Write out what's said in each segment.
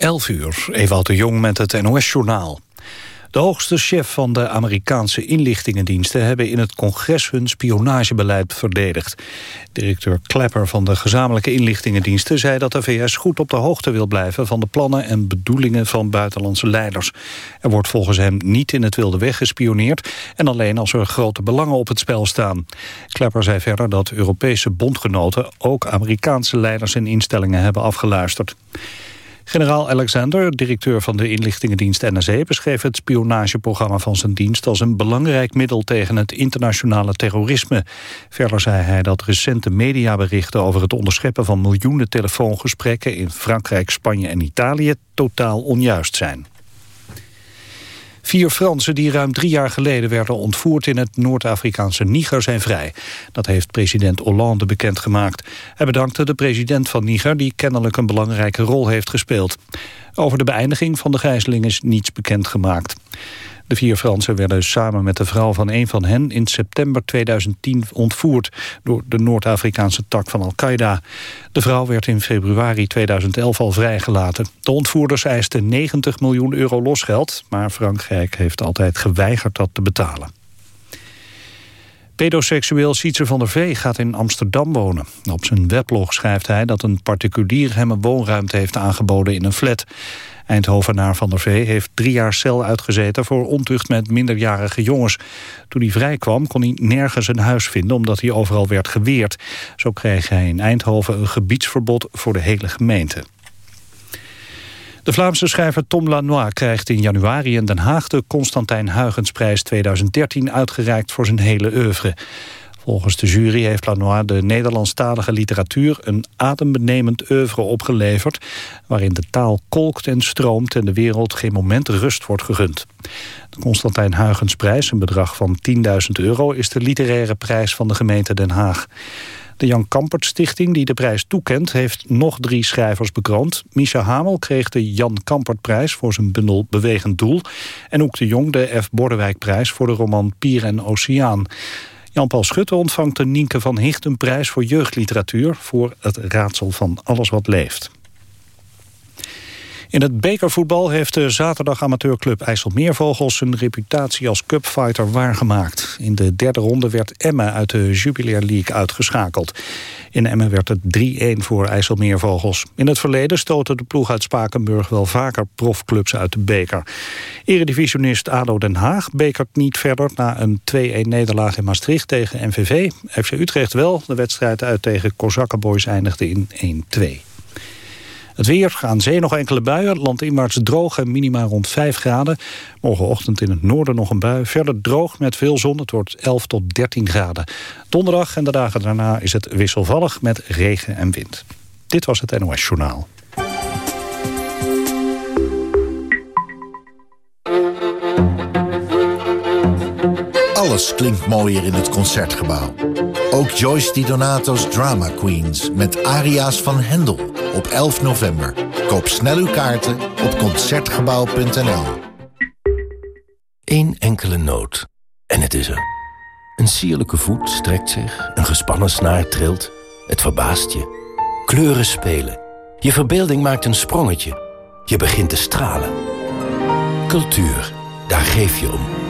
11 uur, Ewout de Jong met het NOS-journaal. De hoogste chef van de Amerikaanse inlichtingendiensten... hebben in het congres hun spionagebeleid verdedigd. Directeur Klepper van de gezamenlijke inlichtingendiensten... zei dat de VS goed op de hoogte wil blijven... van de plannen en bedoelingen van buitenlandse leiders. Er wordt volgens hem niet in het wilde weg gespioneerd... en alleen als er grote belangen op het spel staan. Klepper zei verder dat Europese bondgenoten... ook Amerikaanse leiders en instellingen hebben afgeluisterd. Generaal Alexander, directeur van de inlichtingendienst NSE... beschreef het spionageprogramma van zijn dienst... als een belangrijk middel tegen het internationale terrorisme. Verder zei hij dat recente mediaberichten... over het onderscheppen van miljoenen telefoongesprekken... in Frankrijk, Spanje en Italië totaal onjuist zijn. Vier Fransen die ruim drie jaar geleden werden ontvoerd in het Noord-Afrikaanse Niger zijn vrij. Dat heeft president Hollande bekendgemaakt. Hij bedankte de president van Niger die kennelijk een belangrijke rol heeft gespeeld. Over de beëindiging van de gijzeling is niets bekendgemaakt. De vier Fransen werden samen met de vrouw van een van hen... in september 2010 ontvoerd door de Noord-Afrikaanse tak van Al-Qaeda. De vrouw werd in februari 2011 al vrijgelaten. De ontvoerders eisten 90 miljoen euro losgeld... maar Frankrijk heeft altijd geweigerd dat te betalen. Pedoseksueel Sietse van der Vee gaat in Amsterdam wonen. Op zijn weblog schrijft hij dat een particulier hem een woonruimte heeft aangeboden in een flat. Eindhovenaar Van der Vee heeft drie jaar cel uitgezeten... voor ontucht met minderjarige jongens. Toen hij vrijkwam kon hij nergens een huis vinden... omdat hij overal werd geweerd. Zo kreeg hij in Eindhoven een gebiedsverbod voor de hele gemeente. De Vlaamse schrijver Tom Lanois krijgt in januari in Den Haag... de Constantijn Huygensprijs 2013 uitgereikt voor zijn hele oeuvre. Volgens de jury heeft Lanois de Nederlandstalige literatuur... een adembenemend oeuvre opgeleverd... waarin de taal kolkt en stroomt en de wereld geen moment rust wordt gegund. De Constantijn Huygensprijs, een bedrag van 10.000 euro... is de literaire prijs van de gemeente Den Haag. De Jan Kampert Stichting, die de prijs toekent... heeft nog drie schrijvers bekroond. Misha Hamel kreeg de Jan Kampertprijs voor zijn bundel Bewegend Doel... en ook de Jong de F. Bordewijkprijs voor de roman Pier en Oceaan. Jan-Paul Schutte ontvangt de Nienke van Hicht een prijs voor jeugdliteratuur... voor het raadsel van alles wat leeft. In het bekervoetbal heeft de zaterdag amateurclub IJsselmeervogels... zijn reputatie als cupfighter waargemaakt. In de derde ronde werd Emma uit de Jubilair League uitgeschakeld. In Emmen werd het 3-1 voor IJsselmeervogels. In het verleden stoten de ploeg uit Spakenburg wel vaker profclubs uit de beker. Eredivisionist ADO Den Haag bekert niet verder... na een 2-1 nederlaag in Maastricht tegen MVV. FC Utrecht wel. De wedstrijd uit tegen Kozakkenboys eindigde in 1-2. Het weer, aan zee nog enkele buien. Landinwaarts droog en minima rond 5 graden. Morgenochtend in het noorden nog een bui. Verder droog met veel zon. Het wordt 11 tot 13 graden. Donderdag en de dagen daarna is het wisselvallig met regen en wind. Dit was het NOS Journaal. Alles klinkt mooier in het Concertgebouw. Ook Joyce Di Donato's Drama Queens met aria's van Hendel op 11 november. Koop snel uw kaarten op Concertgebouw.nl. Eén enkele noot. En het is er. Een sierlijke voet strekt zich, een gespannen snaar trilt. Het verbaast je. Kleuren spelen. Je verbeelding maakt een sprongetje. Je begint te stralen. Cultuur, daar geef je om.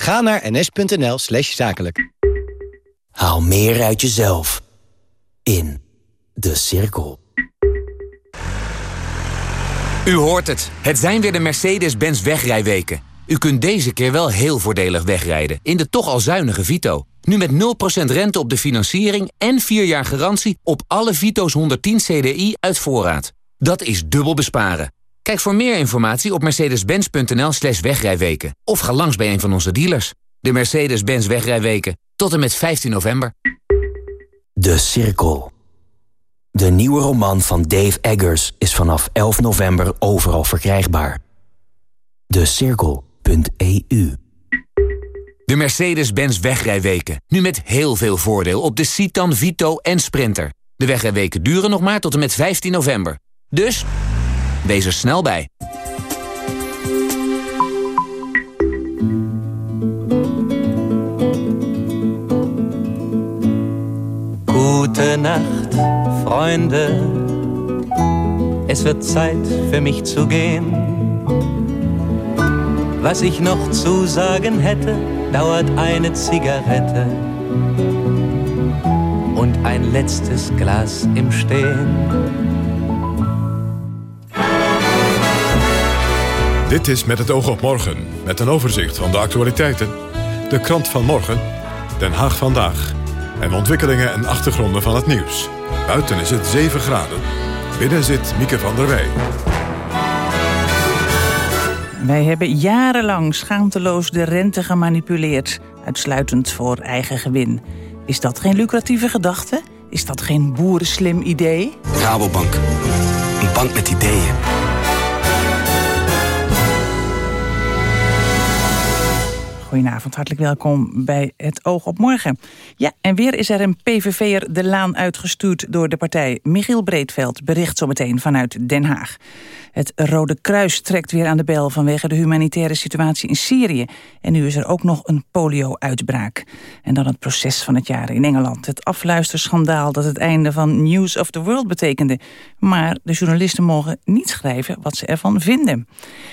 Ga naar ns.nl slash zakelijk. Haal meer uit jezelf. In De Cirkel. U hoort het. Het zijn weer de Mercedes-Benz wegrijweken. U kunt deze keer wel heel voordelig wegrijden in de toch al zuinige Vito. Nu met 0% rente op de financiering en 4 jaar garantie op alle Vito's 110 CDI uit voorraad. Dat is dubbel besparen. Kijk voor meer informatie op mercedes-benz.nl slash wegrijweken. Of ga langs bij een van onze dealers. De Mercedes-Benz wegrijweken. Tot en met 15 november. De Cirkel. De nieuwe roman van Dave Eggers is vanaf 11 november overal verkrijgbaar. Decirkel.eu De Mercedes-Benz wegrijweken. Nu met heel veel voordeel op de Citan, Vito en Sprinter. De wegrijweken duren nog maar tot en met 15 november. Dus, wees er snel bij. Gute Nacht, Freunde. Es wird Zeit für mich zu gehen. Was ich noch zu sagen hätte, dauert eine Zigarette und ein letztes Glas im Stehen. Dit is Met het oog op morgen, met een overzicht van de actualiteiten. De krant van morgen, Den Haag vandaag. En ontwikkelingen en achtergronden van het nieuws. Buiten is het 7 graden. Binnen zit Mieke van der Wij. Wij hebben jarenlang schaamteloos de rente gemanipuleerd. Uitsluitend voor eigen gewin. Is dat geen lucratieve gedachte? Is dat geen boerenslim idee? Rabobank. Een bank met ideeën. Goedenavond, hartelijk welkom bij Het Oog op Morgen. Ja, en weer is er een PVV'er de laan uitgestuurd door de partij. Michiel Breedveld bericht zometeen vanuit Den Haag. Het Rode Kruis trekt weer aan de bel vanwege de humanitaire situatie in Syrië. En nu is er ook nog een polio-uitbraak. En dan het proces van het jaar in Engeland. Het afluisterschandaal dat het einde van News of the World betekende. Maar de journalisten mogen niet schrijven wat ze ervan vinden.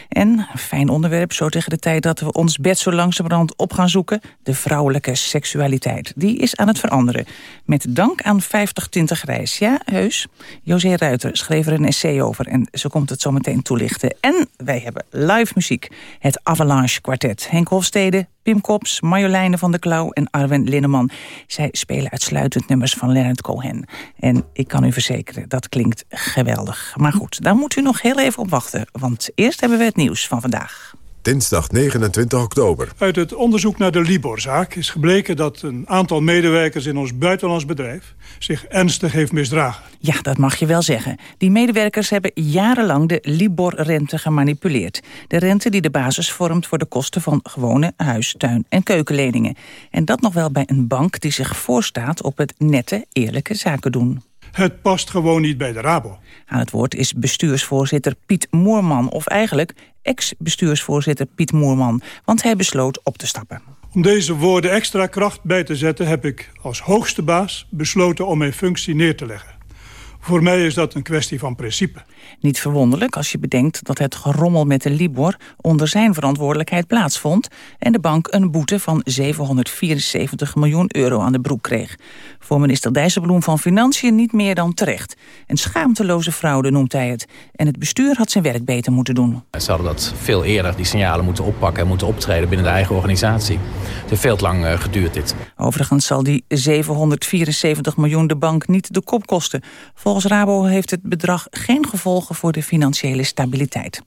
En, fijn onderwerp, zo tegen de tijd dat we ons bed zo langzamerhand op gaan zoeken... de vrouwelijke seksualiteit. Die is aan het veranderen. Met dank aan 50 tinten grijs. Ja, heus. José Ruiter schreef er een essay over en ze komt het zo meteen toelichten. En wij hebben live muziek. Het Avalanche Quartet. Henk Hofstede, Pim Kops, Marjoleine van der Klauw en Arwen Linneman. Zij spelen uitsluitend nummers van Leonard Cohen. En ik kan u verzekeren, dat klinkt geweldig. Maar goed, daar moet u nog heel even op wachten. Want eerst hebben we het nieuws van vandaag. Dinsdag 29 oktober. Uit het onderzoek naar de Libor-zaak is gebleken dat een aantal medewerkers in ons buitenlands bedrijf zich ernstig heeft misdragen. Ja, dat mag je wel zeggen. Die medewerkers hebben jarenlang de Libor-rente gemanipuleerd. De rente die de basis vormt voor de kosten van gewone huis, tuin en keukenleningen. En dat nog wel bij een bank die zich voorstaat op het nette, eerlijke zaken doen. Het past gewoon niet bij de Rabo. Aan het woord is bestuursvoorzitter Piet Moerman... of eigenlijk ex-bestuursvoorzitter Piet Moerman... want hij besloot op te stappen. Om deze woorden extra kracht bij te zetten... heb ik als hoogste baas besloten om mijn functie neer te leggen. Voor mij is dat een kwestie van principe. Niet verwonderlijk als je bedenkt dat het gerommel met de Libor onder zijn verantwoordelijkheid plaatsvond en de bank een boete van 774 miljoen euro aan de broek kreeg. Voor minister Dijsselbloem van Financiën niet meer dan terecht. Een schaamteloze fraude noemt hij het. En het bestuur had zijn werk beter moeten doen. Ze hadden dat veel eerder, die signalen moeten oppakken en moeten optreden binnen de eigen organisatie. Het heeft veel te lang uh, geduurd dit. Overigens zal die 774 miljoen de bank niet de kop kosten. Volgens Rabo heeft het bedrag geen gevolgen voor de financiële stabiliteit.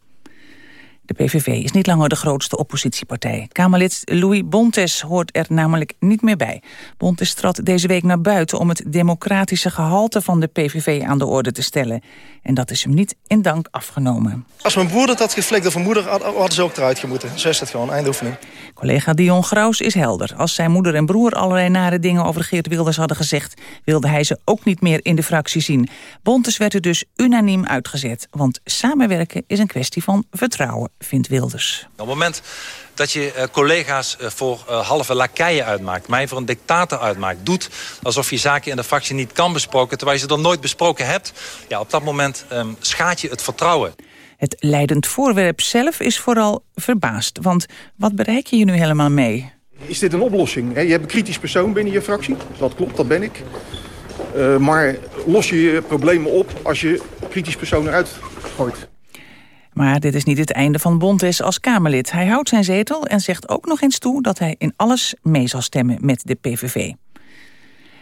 De PVV is niet langer de grootste oppositiepartij. Kamerlid Louis Bontes hoort er namelijk niet meer bij. Bontes trad deze week naar buiten om het democratische gehalte van de PVV aan de orde te stellen. En dat is hem niet in dank afgenomen. Als mijn broer dat had geflikt of mijn moeder, hadden ze ook eruit gemoeten. Zo is het gewoon, eindoefening. Collega Dion Graus is helder. Als zijn moeder en broer allerlei nare dingen over Geert Wilders hadden gezegd... wilde hij ze ook niet meer in de fractie zien. Bontes werd er dus unaniem uitgezet. Want samenwerken is een kwestie van vertrouwen vindt Wilders. Op het moment dat je uh, collega's uh, voor uh, halve lakeien uitmaakt... mij voor een dictator uitmaakt, doet alsof je zaken in de fractie niet kan besproken... terwijl je ze dan nooit besproken hebt... ja, op dat moment um, schaadt je het vertrouwen. Het leidend voorwerp zelf is vooral verbaasd. Want wat bereik je hier nu helemaal mee? Is dit een oplossing? Je hebt een kritisch persoon binnen je fractie. Dat klopt, dat ben ik. Uh, maar los je je problemen op als je kritisch persoon eruit gooit. Maar dit is niet het einde van Bontes als Kamerlid. Hij houdt zijn zetel en zegt ook nog eens toe dat hij in alles mee zal stemmen met de PVV.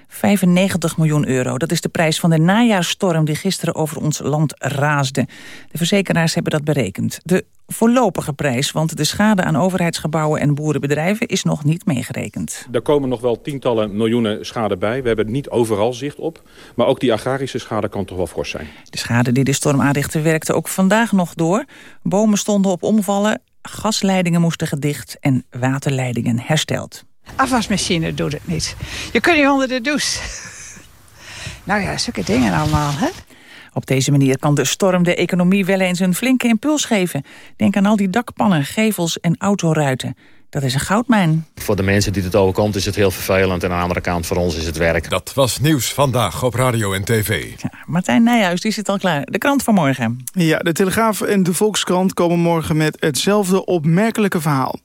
95 miljoen euro. Dat is de prijs van de najaarsstorm die gisteren over ons land raasde. De verzekeraars hebben dat berekend. De voorlopige prijs, want de schade aan overheidsgebouwen en boerenbedrijven is nog niet meegerekend. Er komen nog wel tientallen miljoenen schade bij. We hebben niet overal zicht op. Maar ook die agrarische schade kan toch wel fors zijn. De schade die de storm aanrichtte werkte ook vandaag nog door. Bomen stonden op omvallen, gasleidingen moesten gedicht en waterleidingen hersteld. Afwasmachine doet het niet. Je kunt niet onder de douche. nou ja, zulke dingen allemaal, hè? Op deze manier kan de storm de economie wel eens een flinke impuls geven. Denk aan al die dakpannen, gevels en autoruiten. Dat is een goudmijn. Voor de mensen die het overkomt is het heel vervelend... en aan de andere kant voor ons is het werk. Dat was Nieuws Vandaag op Radio en TV. Ja, Martijn Nijhuis, die zit al klaar. De krant van morgen. Ja, de Telegraaf en de Volkskrant komen morgen met hetzelfde opmerkelijke verhaal.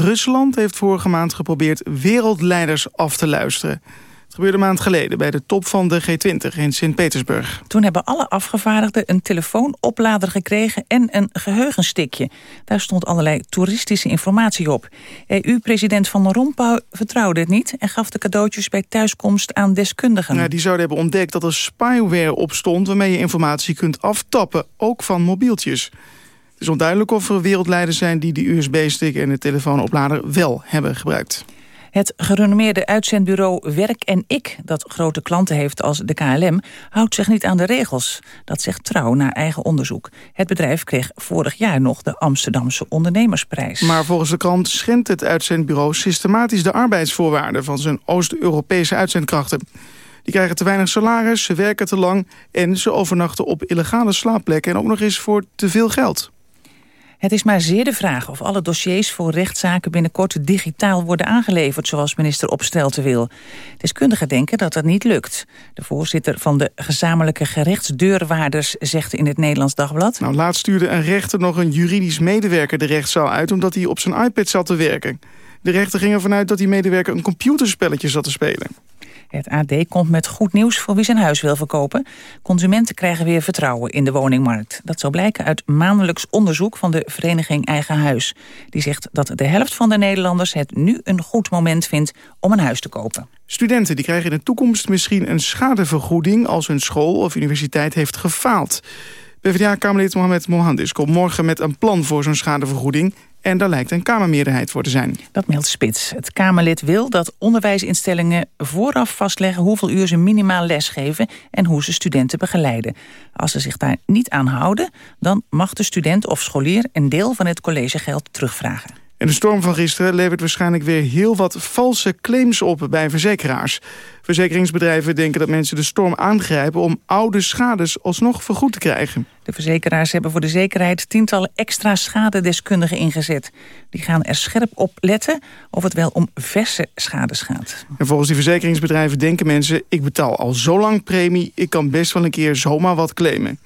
Rusland heeft vorige maand geprobeerd wereldleiders af te luisteren. Het gebeurde een maand geleden bij de top van de G20 in Sint-Petersburg. Toen hebben alle afgevaardigden een telefoonoplader gekregen en een geheugenstikje. Daar stond allerlei toeristische informatie op. EU-president Van Rompuy vertrouwde het niet... en gaf de cadeautjes bij thuiskomst aan deskundigen. Ja, die zouden hebben ontdekt dat er spyware op stond... waarmee je informatie kunt aftappen, ook van mobieltjes. Het is onduidelijk of er wereldleiders zijn die de USB-stick en de telefoonoplader wel hebben gebruikt. Het gerenommeerde uitzendbureau Werk en Ik, dat grote klanten heeft als de KLM, houdt zich niet aan de regels. Dat zegt Trouw naar eigen onderzoek. Het bedrijf kreeg vorig jaar nog de Amsterdamse ondernemersprijs. Maar volgens de krant schendt het uitzendbureau systematisch de arbeidsvoorwaarden van zijn Oost-Europese uitzendkrachten. Die krijgen te weinig salaris, ze werken te lang en ze overnachten op illegale slaapplekken en ook nog eens voor te veel geld. Het is maar zeer de vraag of alle dossiers voor rechtszaken binnenkort digitaal worden aangeleverd, zoals minister Opstelten wil. Deskundigen denken dat dat niet lukt. De voorzitter van de gezamenlijke gerechtsdeurwaarders zegt in het Nederlands Dagblad. Nou, laatst stuurde een rechter nog een juridisch medewerker de rechtszaal uit, omdat hij op zijn iPad zat te werken. De rechter ging ervan uit dat die medewerker een computerspelletje zat te spelen. Het AD komt met goed nieuws voor wie zijn huis wil verkopen. Consumenten krijgen weer vertrouwen in de woningmarkt. Dat zou blijken uit maandelijks onderzoek van de vereniging Eigen Huis. Die zegt dat de helft van de Nederlanders het nu een goed moment vindt om een huis te kopen. Studenten die krijgen in de toekomst misschien een schadevergoeding... als hun school of universiteit heeft gefaald. PvdA-Kamerlid Mohamed Mohandis komt morgen met een plan voor zo'n schadevergoeding... En daar lijkt een Kamermeerderheid voor te zijn. Dat meldt Spits. Het Kamerlid wil dat onderwijsinstellingen vooraf vastleggen... hoeveel uur ze minimaal lesgeven en hoe ze studenten begeleiden. Als ze zich daar niet aan houden... dan mag de student of scholier een deel van het collegegeld terugvragen. En de storm van gisteren levert waarschijnlijk weer heel wat valse claims op bij verzekeraars. Verzekeringsbedrijven denken dat mensen de storm aangrijpen om oude schades alsnog vergoed te krijgen. De verzekeraars hebben voor de zekerheid tientallen extra schadedeskundigen ingezet. Die gaan er scherp op letten of het wel om verse schades gaat. En volgens die verzekeringsbedrijven denken mensen... ik betaal al zo lang premie, ik kan best wel een keer zomaar wat claimen.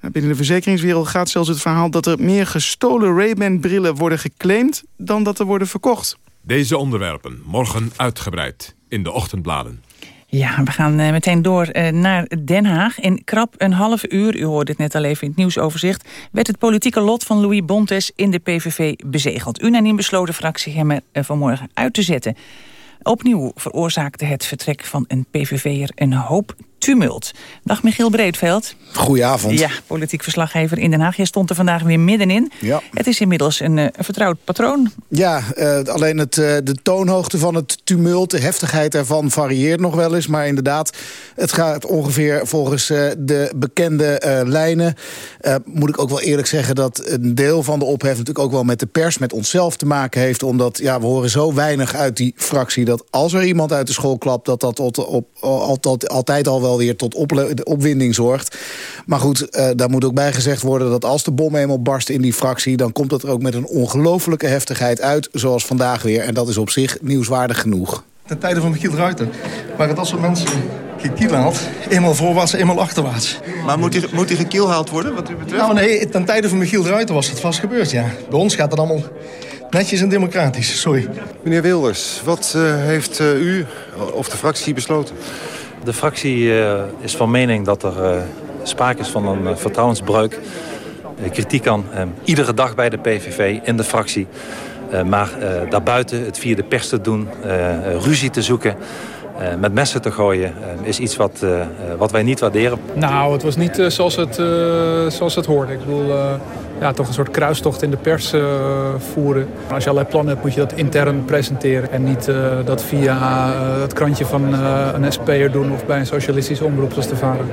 Binnen de verzekeringswereld gaat zelfs het verhaal dat er meer gestolen Ray-Ban brillen worden geclaimd dan dat er worden verkocht. Deze onderwerpen morgen uitgebreid in de ochtendbladen. Ja, we gaan uh, meteen door uh, naar Den Haag. In krap een half uur, u hoorde het net al even in het nieuwsoverzicht... werd het politieke lot van Louis Bontes in de PVV bezegeld. Unaniem besloot de fractie hem er uh, vanmorgen uit te zetten. Opnieuw veroorzaakte het vertrek van een PVV'er een hoop tumult. Dag Michiel Breedveld. Goedenavond. Ja, politiek verslaggever in Den Haag. Je stond er vandaag weer middenin. Ja. Het is inmiddels een, een vertrouwd patroon. Ja, uh, alleen het, uh, de toonhoogte van het tumult, de heftigheid ervan varieert nog wel eens. Maar inderdaad, het gaat ongeveer volgens uh, de bekende lijnen. moet ik ook wel eerlijk zeggen dat een deel van de ophef natuurlijk ook wel met de pers, met onszelf te maken heeft. Omdat ja, we horen zo weinig uit die fractie dat als er iemand uit de school klapt, dat dat op, altijd, altijd al wel weer tot opwinding zorgt. Maar goed, uh, daar moet ook bij gezegd worden dat als de bom eenmaal barst in die fractie... dan komt dat er ook met een ongelofelijke heftigheid uit, zoals vandaag weer. En dat is op zich nieuwswaardig genoeg. Ten tijde van Michiel Ruiter waren dat soort mensen gekielhaald. Eenmaal voorwaarts, eenmaal achterwaarts. Maar moet hij, moet hij gekielhaald worden, wat u betreft? Nou nee, ten tijde van Michiel Ruiter was het vast gebeurd, ja. Bij ons gaat het allemaal netjes en democratisch, sorry. Meneer Wilders, wat uh, heeft uh, u of de fractie besloten? De fractie uh, is van mening dat er uh, sprake is van een uh, vertrouwensbreuk. kritiek aan iedere dag bij de PVV in de fractie. maar daarbuiten het via de pers te doen, ruzie te zoeken... met messen te gooien is iets wat, wat wij niet waarderen. Nou, het was niet zoals, het, zoals het hoorde. Ik bedoel, ja, toch een soort kruistocht in de pers uh, voeren. Als je allerlei plannen hebt, moet je dat intern presenteren. En niet uh, dat via uh, het krantje van een SP'er doen of bij een socialistische omroep zoals de VARA.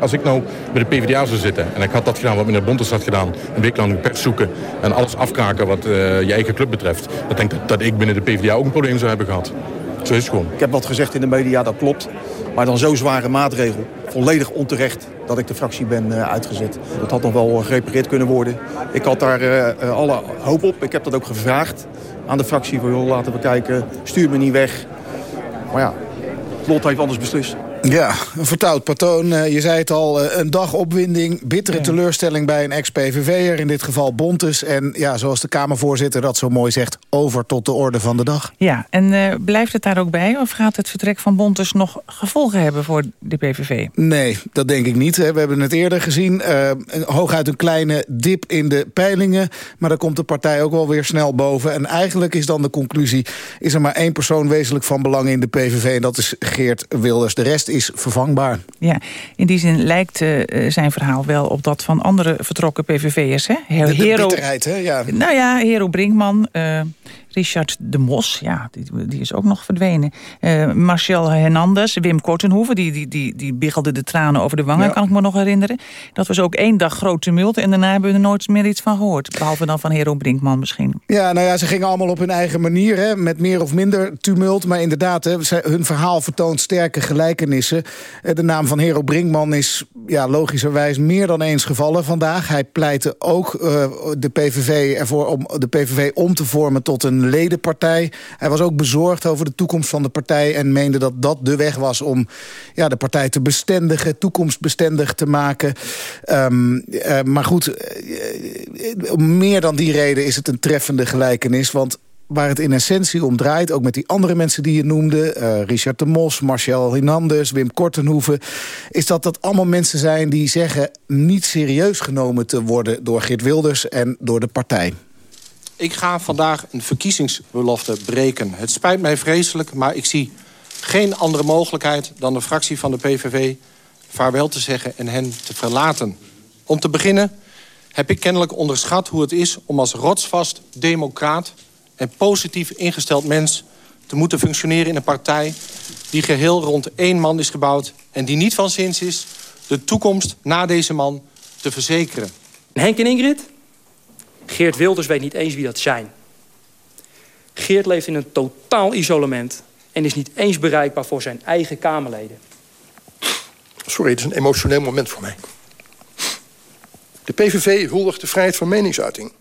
als ik nou bij de PvdA zou zitten... en ik had dat gedaan wat meneer Bontes had gedaan... een week lang pers zoeken en alles afkraken wat je eigen club betreft... dan denk ik dat, dat ik binnen de PvdA ook een probleem zou hebben gehad. Ik heb wat gezegd in de media, dat klopt. Maar dan zo'n zware maatregel, volledig onterecht dat ik de fractie ben uh, uitgezet. Dat had nog wel gerepareerd kunnen worden. Ik had daar uh, alle hoop op. Ik heb dat ook gevraagd aan de fractie. Van, joh, laten we kijken, stuur me niet weg. Maar ja, het lot heeft anders beslist. Ja, een vertrouwd patroon. Eh, je zei het al, eh, een dag opwinding. Bittere teleurstelling bij een ex-PVV'er, in dit geval Bontes. En ja, zoals de Kamervoorzitter dat zo mooi zegt... over tot de orde van de dag. Ja, en uh, blijft het daar ook bij? Of gaat het vertrek van Bontes nog gevolgen hebben voor de PVV? Nee, dat denk ik niet. We hebben het eerder gezien. Uh, hooguit een kleine dip in de peilingen. Maar dan komt de partij ook wel weer snel boven. En eigenlijk is dan de conclusie... is er maar één persoon wezenlijk van belang in de PVV... en dat is Geert Wilders. De rest is vervangbaar. Ja, in die zin lijkt uh, zijn verhaal wel op dat van andere vertrokken PVV'ers. Hè? De, de Hero, bitterheid, hè? Ja. Nou ja, Hero Brinkman, uh, Richard de Mos, ja, die, die is ook nog verdwenen. Uh, Marcel Hernandez, Wim Kortenhoeven, die, die, die, die biggelde de tranen over de wangen, ja. kan ik me nog herinneren. Dat was ook één dag groot tumult en daarna hebben we er nooit meer iets van gehoord. Behalve dan van Hero Brinkman misschien. Ja, nou ja, ze gingen allemaal op hun eigen manier, hè, met meer of minder tumult. Maar inderdaad, hè, hun verhaal vertoont sterke gelijkenissen. De naam van Hero Brinkman is ja, logischerwijs meer dan eens gevallen vandaag. Hij pleitte ook uh, de PVV ervoor om de PVV om te vormen tot een ledenpartij. Hij was ook bezorgd over de toekomst van de partij... en meende dat dat de weg was om ja, de partij te bestendigen... toekomstbestendig te maken. Um, uh, maar goed, uh, meer dan die reden is het een treffende gelijkenis... want waar het in essentie om draait, ook met die andere mensen die je noemde... Uh, Richard de Mos, Marcel Hernandez, Wim Kortenhoeven... is dat dat allemaal mensen zijn die zeggen... niet serieus genomen te worden door Geert Wilders en door de partij. Ik ga vandaag een verkiezingsbelofte breken. Het spijt mij vreselijk, maar ik zie geen andere mogelijkheid... dan de fractie van de PVV vaarwel te zeggen en hen te verlaten. Om te beginnen heb ik kennelijk onderschat hoe het is... om als rotsvast democraat en positief ingesteld mens... te moeten functioneren in een partij die geheel rond één man is gebouwd... en die niet van zins is de toekomst na deze man te verzekeren. Henk en Ingrid? Geert Wilders weet niet eens wie dat zijn. Geert leeft in een totaal isolement... en is niet eens bereikbaar voor zijn eigen Kamerleden. Sorry, het is een emotioneel moment voor mij. De PVV huldigt de vrijheid van meningsuiting.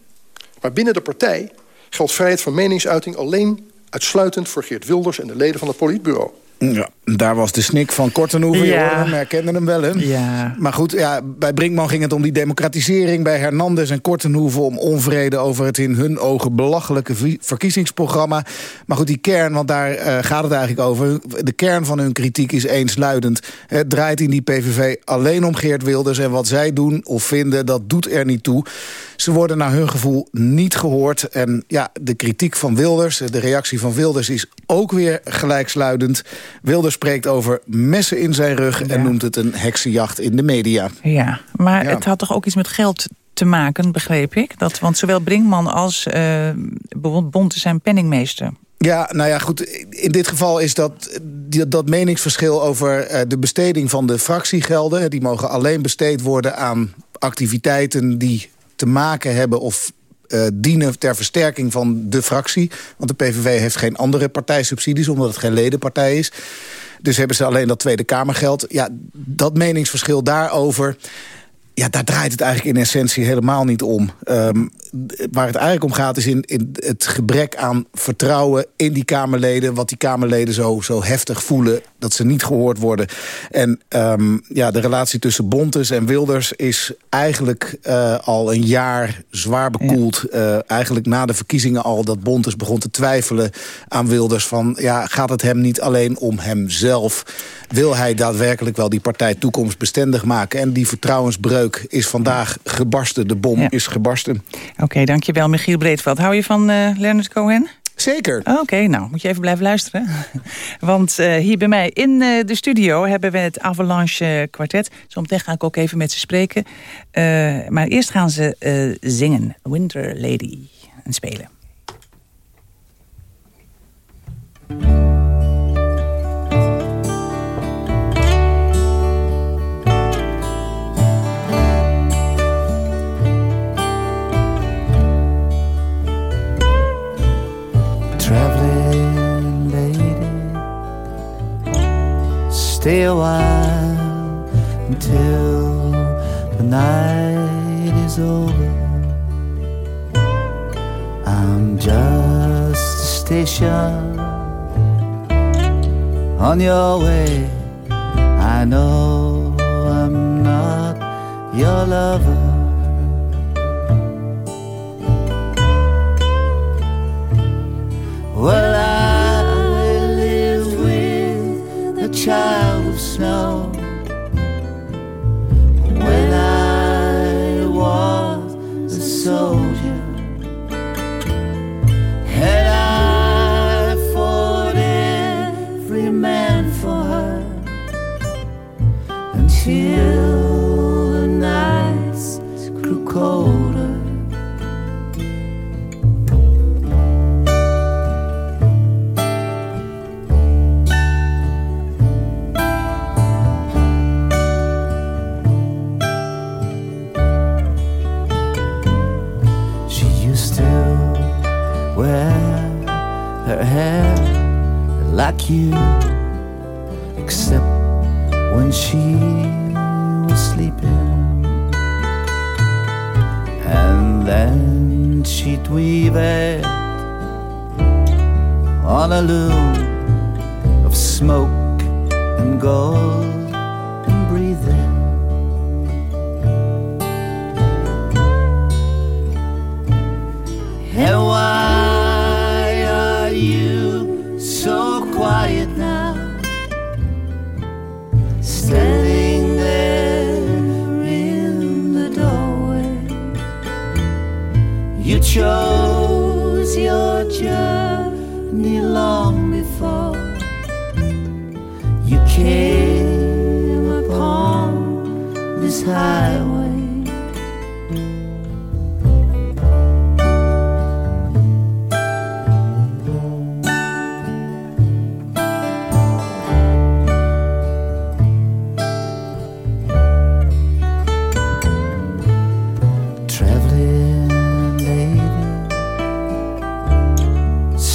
Maar binnen de partij geldt vrijheid van meningsuiting alleen uitsluitend voor Geert Wilders en de leden van het politbureau. Ja, daar was de snik van Kortenhoeven. Ja. Je hem, herkende hem wel. Hè? Ja. Maar goed, ja, bij Brinkman ging het om die democratisering. Bij Hernandez en Kortenhoeven om onvrede over het in hun ogen belachelijke verkiezingsprogramma. Maar goed, die kern, want daar uh, gaat het eigenlijk over. De kern van hun kritiek is eensluidend. Het draait in die PVV alleen om Geert Wilders. En wat zij doen of vinden, dat doet er niet toe. Ze worden naar hun gevoel niet gehoord. En ja, de kritiek van Wilders, de reactie van Wilders is ook weer gelijksluidend. Wilders spreekt over messen in zijn rug... Ja. en noemt het een heksenjacht in de media. Ja, maar ja. het had toch ook iets met geld te maken, begreep ik? Dat, want zowel Brinkman als uh, Bond zijn penningmeester. Ja, nou ja, goed. In dit geval is dat, dat meningsverschil over uh, de besteding van de fractiegelden... die mogen alleen besteed worden aan activiteiten die te maken hebben... of uh, dienen ter versterking van de fractie. Want de PVV heeft geen andere partijsubsidies... omdat het geen ledenpartij is. Dus hebben ze alleen dat Tweede Kamergeld. Ja, dat meningsverschil daarover... Ja, daar draait het eigenlijk in essentie helemaal niet om. Um, waar het eigenlijk om gaat is in, in het gebrek aan vertrouwen in die Kamerleden. Wat die Kamerleden zo, zo heftig voelen dat ze niet gehoord worden. En um, ja, de relatie tussen Bontes en Wilders is eigenlijk uh, al een jaar zwaar bekoeld. Ja. Uh, eigenlijk na de verkiezingen al dat Bontes begon te twijfelen aan Wilders. Van ja, gaat het hem niet alleen om hemzelf? Wil hij daadwerkelijk wel die partij toekomstbestendig maken? En die vertrouwensbreuk is vandaag gebarsten. De bom ja. is gebarsten. Oké, okay, dankjewel Michiel Breedveld. Hou je van uh, Leonard Cohen? Zeker. Oké, nou, moet je even blijven luisteren. Want uh, hier bij mij in uh, de studio hebben we het Avalanche kwartet. Zometeen ga ik ook even met ze spreken. Uh, maar eerst gaan ze zingen. Winter Lady. En spelen. Stay a while until the night is over. I'm just a station on your way. I know I'm not your lover. Well, I lived with a child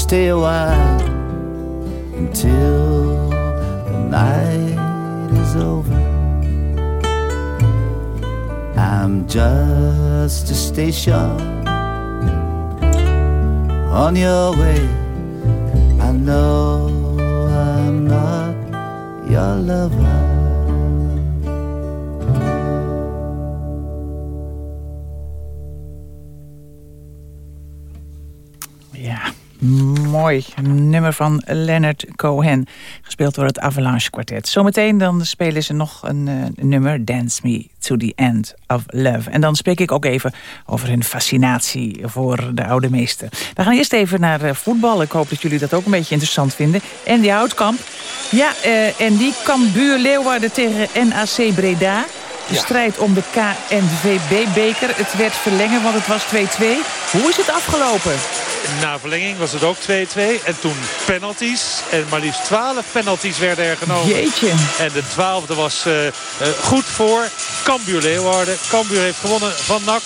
Stay a while until the night is over. I'm just a station on your way. I know I'm not your lover. Ja, mm. Mooi nummer van Leonard Cohen. Gespeeld door het Avalanche Quartet. Zometeen dan spelen ze nog een eh, nummer, Dance Me to the End of Love. En dan spreek ik ook even over hun fascinatie voor de oude meester. We gaan eerst even naar eh, voetbal. Ik hoop dat jullie dat ook een beetje interessant vinden. En die Houtkamp. Ja, eh, en die Cambuur Leeuwarden tegen NAC Breda. De strijd om de KNVB-beker. Het werd verlengen, want het was 2-2. Hoe is het afgelopen? Na verlenging was het ook 2-2. En toen penalties. En maar liefst 12 penalties werden er genomen. Jeetje. En de twaalfde was uh, uh, goed voor Cambuur Leeuwarden. Cambuur heeft gewonnen van NAC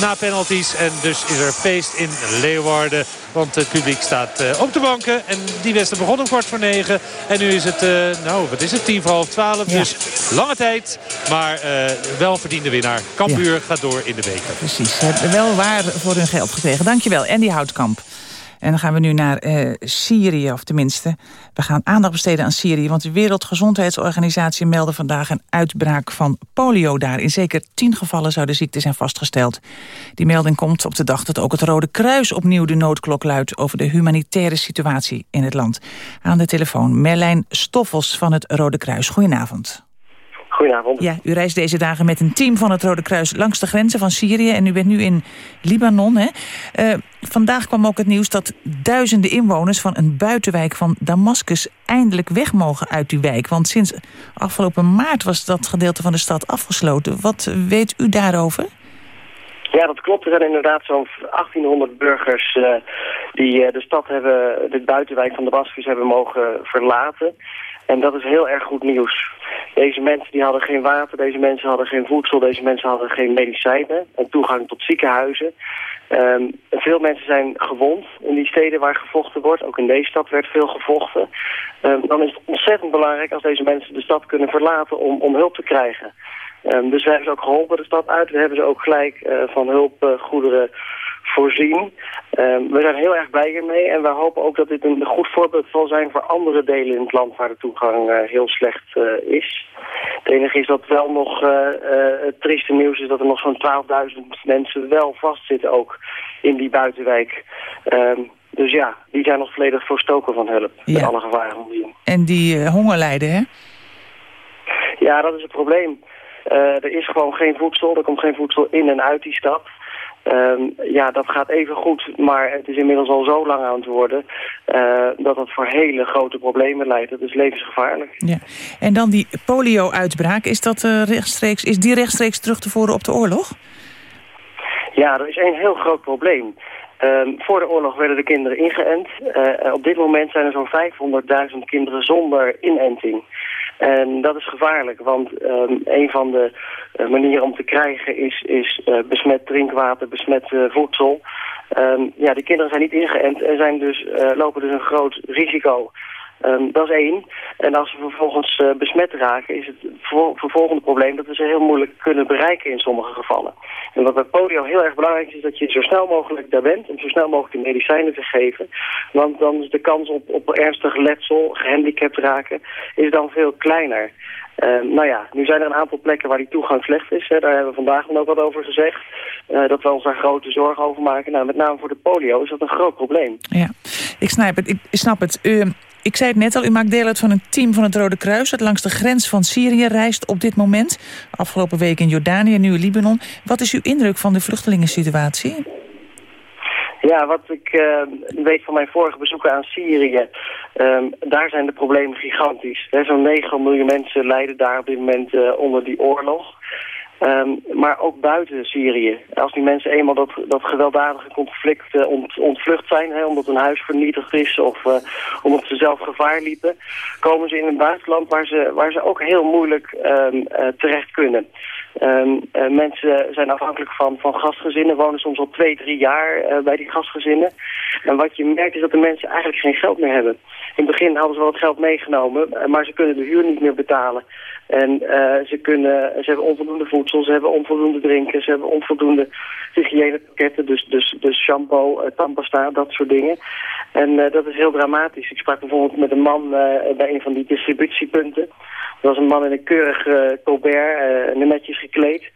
na penalties. En dus is er feest in Leeuwarden. Want het publiek staat uh, op de banken. En die wedstrijd begon om kwart voor negen. En nu is het, uh, nou wat is het, tien voor half twaalf. Ja. Dus lange tijd. Maar uh, wel verdiende winnaar. Cambuur ja. gaat door in de beker. Precies. Ze hebben wel waar voor hun geld gekregen. Dankjewel, Andy Houtkamp. En dan gaan we nu naar uh, Syrië, of tenminste, we gaan aandacht besteden aan Syrië. Want de Wereldgezondheidsorganisatie meldde vandaag een uitbraak van polio daar. In zeker tien gevallen zou de ziekte zijn vastgesteld. Die melding komt op de dag dat ook het Rode Kruis opnieuw de noodklok luidt... over de humanitaire situatie in het land. Aan de telefoon Merlijn Stoffels van het Rode Kruis. Goedenavond. Goedenavond. Ja, u reist deze dagen met een team van het Rode Kruis langs de grenzen van Syrië... en u bent nu in Libanon. Hè? Uh, vandaag kwam ook het nieuws dat duizenden inwoners van een buitenwijk van Damascus... eindelijk weg mogen uit die wijk. Want sinds afgelopen maart was dat gedeelte van de stad afgesloten. Wat weet u daarover? Ja, dat klopt. Er zijn inderdaad zo'n 1800 burgers uh, die uh, de stad hebben, de buitenwijk van Damascus hebben mogen verlaten. En dat is heel erg goed nieuws. Deze mensen die hadden geen water, deze mensen hadden geen voedsel, deze mensen hadden geen medicijnen en toegang tot ziekenhuizen. Ehm, veel mensen zijn gewond in die steden waar gevochten wordt. Ook in deze stad werd veel gevochten. Ehm, dan is het ontzettend belangrijk als deze mensen de stad kunnen verlaten om, om hulp te krijgen. Ehm, dus we hebben ze ook geholpen de stad uit. We hebben ze ook gelijk uh, van hulpgoederen voorzien. Ehm, we zijn heel erg blij hiermee en we hopen ook dat dit een goed voorbeeld zal zijn voor andere delen in het land waar de toegang uh, heel slecht uh, is. Het enige is dat wel nog uh, het trieste nieuws is dat er nog zo'n 12.000 mensen wel vastzitten ook in die buitenwijk. Um, dus ja, die zijn nog volledig voorstoken van hulp. Ja. Met alle gevaren die. En die honger lijden, hè? Ja, dat is het probleem. er is gewoon geen voedsel, er komt geen voedsel in en uit die stad. Um, ja, dat gaat even goed, maar het is inmiddels al zo lang aan het worden... Uh, dat het voor hele grote problemen leidt. Het is levensgevaarlijk. Ja. En dan die polio-uitbraak, is, dat, uh, rechtstreeks, is die rechtstreeks terug te voeren op de oorlog? Ja, er is één heel groot probleem. Um, voor de oorlog werden de kinderen ingeënt. Uh, op dit moment zijn er zo'n 500.000 kinderen zonder inenting. En dat is gevaarlijk, want um, een van de uh, manieren om te krijgen is, is uh, besmet drinkwater, besmet uh, voedsel. Um, ja, de kinderen zijn niet ingeënt en zijn dus, lopen dus een groot risico. Um, dat is één. En als ze vervolgens uh, besmet raken, is het vervolgende probleem dat we ze heel moeilijk kunnen bereiken in sommige gevallen. En wat bij polio heel erg belangrijk is, is dat je zo snel mogelijk daar bent om zo snel mogelijk de medicijnen te geven. Want dan is de kans op, op ernstig letsel, gehandicapt raken, is dan veel kleiner. Uh, nou ja, nu zijn er een aantal plekken waar die toegang slecht is. Hè. Daar hebben we vandaag ook wat over gezegd. Uh, dat we ons daar grote zorgen over maken. Nou, met name voor de polio is dat een groot probleem. Ja, ik snap het. Ik snap het. Uh, ik zei het net al, u maakt deel uit van een team van het Rode Kruis... dat langs de grens van Syrië reist op dit moment. Afgelopen week in Jordanië, nu in Libanon. Wat is uw indruk van de vluchtelingensituatie? Ja, wat ik uh, weet van mijn vorige bezoeken aan Syrië... Um, daar zijn de problemen gigantisch. Zo'n 9 miljoen mensen lijden daar op dit moment uh, onder die oorlog. Um, maar ook buiten Syrië. Als die mensen eenmaal dat, dat gewelddadige conflict ont, ontvlucht zijn... Hè, omdat hun huis vernietigd is of uh, omdat ze zelf gevaar liepen... komen ze in een buitenland waar ze, waar ze ook heel moeilijk um, uh, terecht kunnen. Um, mensen zijn afhankelijk van, van gastgezinnen, wonen soms al twee, drie jaar bij die gastgezinnen. En wat je merkt is dat de mensen eigenlijk geen geld meer hebben. In het begin hadden ze wel wat geld meegenomen, maar ze kunnen de huur niet meer betalen. En uh, ze, kunnen, ze hebben onvoldoende voedsel, ze hebben onvoldoende drinken, ze hebben onvoldoende hygiënepakketten, dus, dus, dus shampoo, uh, tandpasta, dat soort dingen. En uh, dat is heel dramatisch. Ik sprak bijvoorbeeld met een man bij een van die distributiepunten. Dat was een man in een keurig Colbert, netjes gekleed.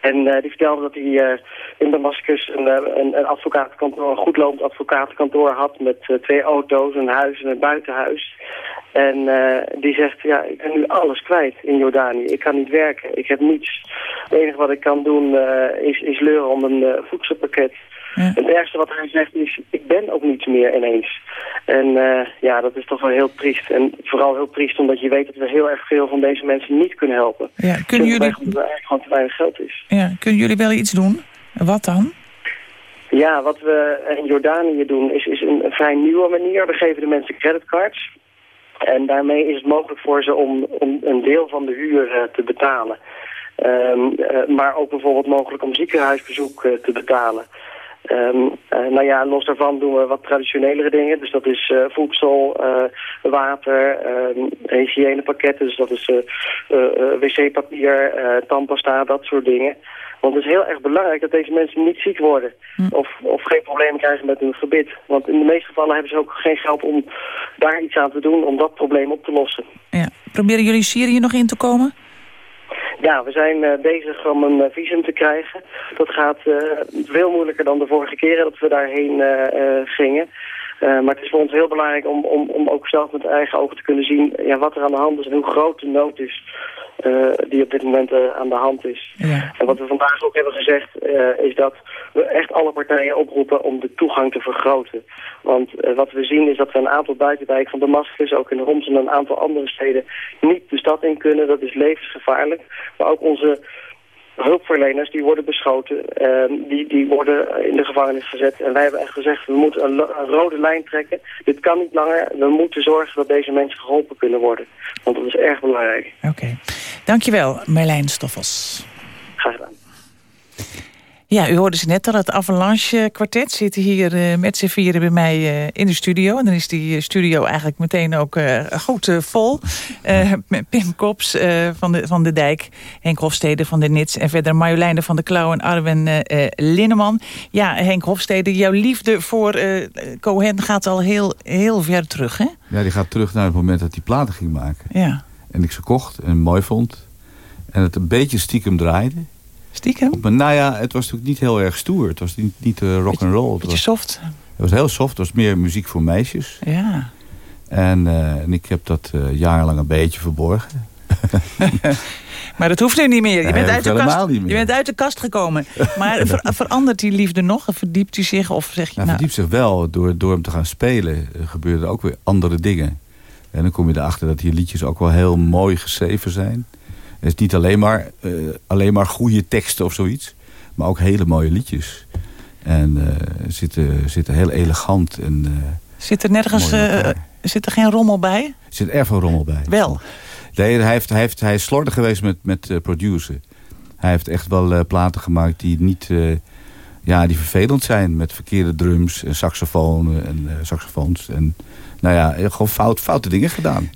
En die vertelde dat hij in Damascus een, een, een advocatenkantoor, een goedlopend advocatenkantoor had met twee auto's, een huis en een buitenhuis. En die zegt, ja, ik ben nu alles kwijt in Jordanië. Ik kan niet werken, ik heb niets. Het enige wat ik kan doen is, is leuren om een voedselpakket. Ja. Het ergste wat hij zegt is, ik ben ook niets meer ineens. En ja, dat is toch wel heel triest. En vooral heel triest omdat je weet dat we heel erg veel van deze mensen niet kunnen helpen. Ja, kunnen jullie... Omdat er eigenlijk gewoon te weinig geld is. Ja, kunnen jullie wel iets doen? Wat dan? Ja, wat we in Jordanië doen is, is een, een vrij nieuwe manier. We geven de mensen creditcards. En daarmee is het mogelijk voor ze om, om een deel van de huur uh, te betalen. Um, uh, maar ook bijvoorbeeld mogelijk om ziekenhuisbezoek uh, te betalen. Um, uh, nou ja, los daarvan doen we wat traditionelere dingen. Dus dat is uh, voedsel, uh, water, um, hygiënepakketten. Dus dat is wc-papier, tandpasta, dat soort dingen. Want het is heel erg belangrijk dat deze mensen niet ziek worden. Hm. Of, of geen problemen krijgen met hun gebit. Want in de meeste gevallen hebben ze ook geen geld om daar iets aan te doen... om dat probleem op te lossen. Ja. Proberen jullie Syrië nog in te komen? Ja, we zijn uh, bezig om een uh, visum te krijgen. Dat gaat uh, veel moeilijker dan de vorige keren dat we daarheen gingen. Maar het is voor ons heel belangrijk om, om, om ook zelf met eigen ogen te kunnen zien ja, wat er aan de hand is en hoe groot de nood is uh, die op dit moment uh, aan de hand is. Ja. En wat we vandaag ook hebben gezegd is dat we echt alle partijen oproepen om de toegang te vergroten. Want wat we zien is dat we een aantal buitenwijken van Damascus, ook in Homs en een aantal andere steden, niet de stad in kunnen. Dat is levensgevaarlijk. Maar ook onze hulpverleners die worden beschoten, ehm, die, die worden in de gevangenis gezet. En wij hebben echt gezegd, we moeten een, een, rode lijn trekken. Dit kan niet langer. We moeten zorgen dat deze mensen geholpen kunnen worden. Want dat is erg belangrijk. Oké. Dankjewel, Merlijn Stoffels. Graag gedaan. Ja, u hoorde ze net al, het Avalanche kwartet zit hier uh, met z'n vieren bij mij uh, in de studio. En dan is die studio eigenlijk meteen ook uh, goed vol. met Pim Kops van, de, van de Dijk, Henk Hofstede van de Nits... en verder Marjoleine van de Klauw en Arwen Linneman. Ja, Henk Hofstede, jouw liefde voor Cohen gaat al heel, heel ver terug, hè? Ja, die gaat terug naar het moment dat hij platen ging maken. Ja. En ik ze kocht en mooi vond. En het een beetje stiekem draaide. Stiekem? Nou ja, het was natuurlijk niet heel erg stoer. Het was niet, niet uh, rock and roll. Het was soft. Het was heel soft. Het was meer muziek voor meisjes. Ja. En, uh, en ik heb dat uh, jarenlang een beetje verborgen. maar dat hoeft nu niet meer. Je, bent, uit de kast, helemaal niet meer. je bent uit de kast gekomen. Maar ver- verandert die liefde nog? Verdiept u zich? Of zeg je, Nou, nou, verdiept zich wel. Door, door hem te gaan spelen eh, gebeuren er ook weer andere dingen. En dan kom je erachter dat die liedjes ook wel heel mooi geschreven zijn. Het is niet alleen maar, eh, alleen maar goede teksten of zoiets. Maar ook hele mooie liedjes. En eh, zitten, zitten heel elegant. En, eh, zit er nergens zit er geen rommel bij? er zit erg veel rommel bij. Wel. Nee, hij, heeft, hij, heeft, hij is slordig geweest met, met produceren. Hij heeft echt wel platen gemaakt die niet... ja, die vervelend zijn. Met verkeerde drums en saxofonen en saxofoons. En nou ja, gewoon fout, foute dingen gedaan.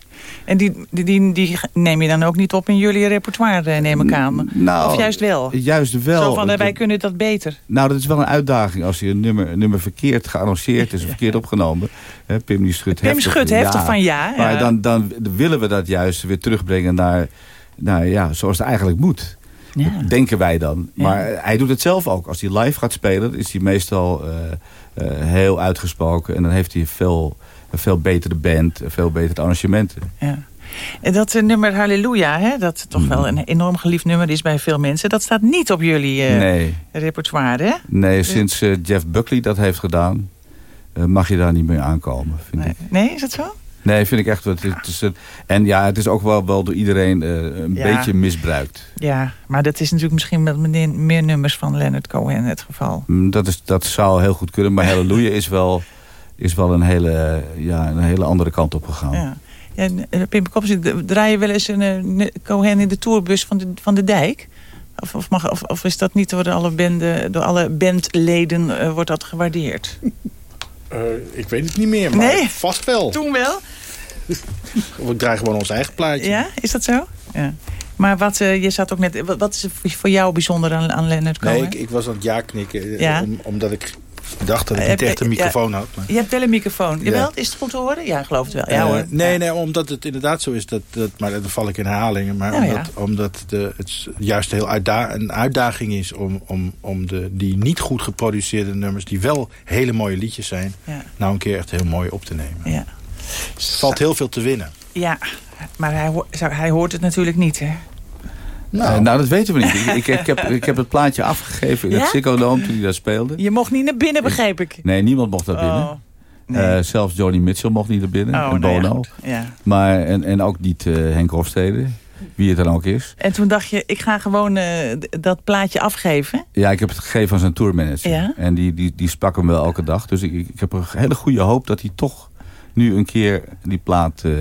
En die, die, die, neem je dan ook niet op in jullie repertoire, eh, neem ik aan? Nou, of juist wel? Juist wel. Zo van, eh, wij Dat- kunnen dat beter. Nou, dat is wel een uitdaging als je een nummer, een nummer verkeerd geannonceerd is... of verkeerd opgenomen. Hè, Pim die schudt Pim heftig. schudt heftig van ja, Maar ja. Dan, dan willen we dat juist weer terugbrengen naar, naar ja, zoals het eigenlijk moet. Ja. Denken wij dan. Maar hij doet het zelf ook. Als hij live gaat spelen, is hij meestal eh, heel uitgesproken. En dan heeft hij veel, een veel betere band, veel betere arrangementen. Ja. En dat eh, nummer Halleluja, hè, dat toch wel Mhm. een enorm geliefd nummer is bij veel mensen... dat staat niet op jullie eh, Nee. repertoire, hè? Nee, sinds eh, Jeff Buckley dat heeft gedaan... mag je daar niet meer aankomen, vind ik. Nee, is het zo? Nee, vind ik echt. Het is, een- en ja, het is ook wel, wel door iedereen een Ja. beetje misbruikt. Ja, maar dat is natuurlijk misschien met meer- meer nummers van Leonard Cohen het geval. Mm, Dat, is, dat zou heel goed kunnen. Maar Halleluja is wel, is wel een, hele, ja, een hele andere kant op gegaan. Ja. En, eh, Pim Kops, draai je wel eens een eh, Cohen in de tourbus van de, van de dijk? Of, of, mag, of, of is dat niet door alle, bende, door alle bandleden eh, wordt dat gewaardeerd? Eh, ik weet het niet meer, maar Nee? vast wel. Toen wel? We draaien gewoon ons eigen plaatje. Ja, is dat zo? Ja. Maar wat, eh, je zat ook net, wat, wat is voor- jou bijzonder aan, aan Leonard Cohen? Nee, ik, ik was aan het ja knikken. Ja. om- omdat ik dacht dat ik niet echt een microfoon had. Maar... Je hebt wel een microfoon. Ja. Jawel, is het goed te horen? Ja, ik geloof het wel. Ja Eh, hoor. nee, nee, omdat het inderdaad zo is. Dat, dat, maar dan val ik in herhalingen. Maar Nou omdat, omdat de, het juist heel uitda een uitdaging is... om, om, om de, die niet goed geproduceerde nummers... die wel hele mooie liedjes zijn... Nou een keer echt heel mooi op te nemen. Ja. Er valt heel veel te winnen. Ja, maar hij, ho- hij hoort het natuurlijk niet, hè? Nou, nou dat weten we niet. Ik, ik, ik heb, ik heb het plaatje afgegeven in Ja? het Ziggo Dome toen hij daar speelde. Je mocht niet naar binnen, begreep ik. Nee, niemand mocht naar binnen. Oh, nee. Eh, zelfs Johnny Mitchell mocht niet naar binnen. Oh, en Bono. Ja. maar, en, en ook niet eh, Henk Hofstede. Wie het dan ook is. En toen dacht je, ik ga gewoon eh, dat plaatje afgeven. Ja, ik heb het gegeven aan zijn tourmanager. Ja? En die, die, die sprak hem wel elke dag. Dus ik, ik heb een hele goede hoop dat hij toch nu een keer die plaat eh,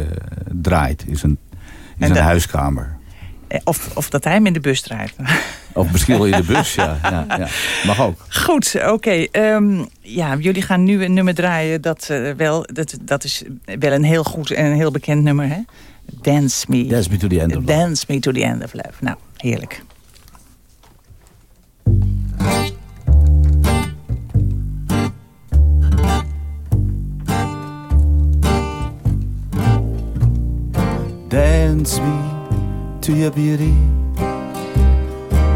draait in zijn, in En zijn huiskamer. Eh, Of, of dat hij hem in de bus draait. Of misschien wel in de bus, ja. ja, ja. Mag ook. Goed, oké. ehm, ja, jullie gaan nu een nummer draaien. Dat, eh, wel, dat, dat is wel een heel goed en een heel bekend nummer, hè? Dance Me. Dance Me to the End of Love. Dance Me to the End of Love. Nou, heerlijk. Dance me to your beauty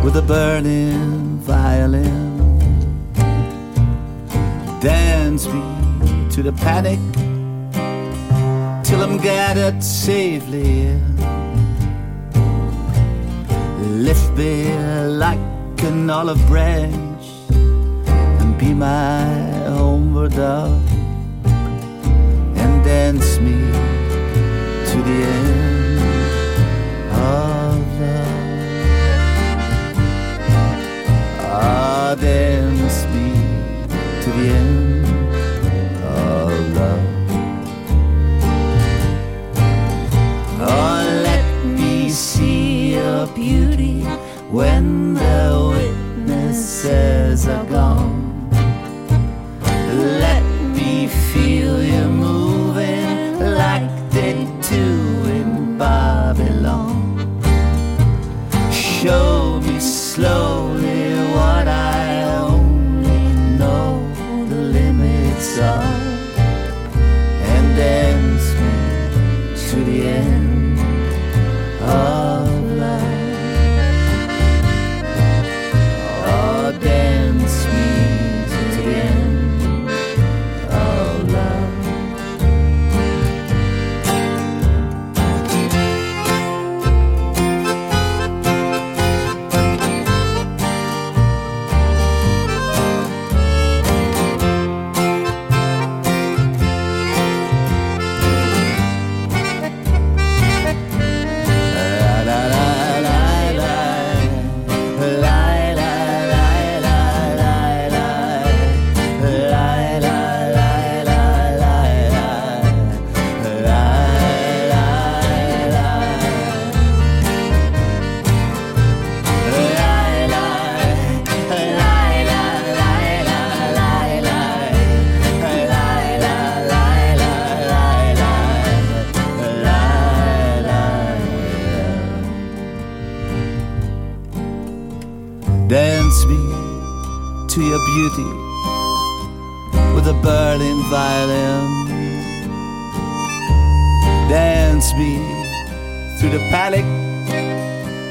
with a burning violin. Dance me to the panic till I'm gathered safely. Lift me like an olive branch and be my homeward dove and dance me to the end mother. Ah, there must be to the end of love. Oh, let me see your beauty when the witnesses are gone.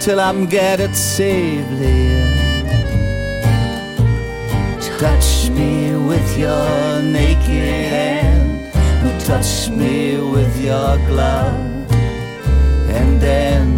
Till I'm gathered safely. Touch me with your naked hand, touch me with your glove, and dance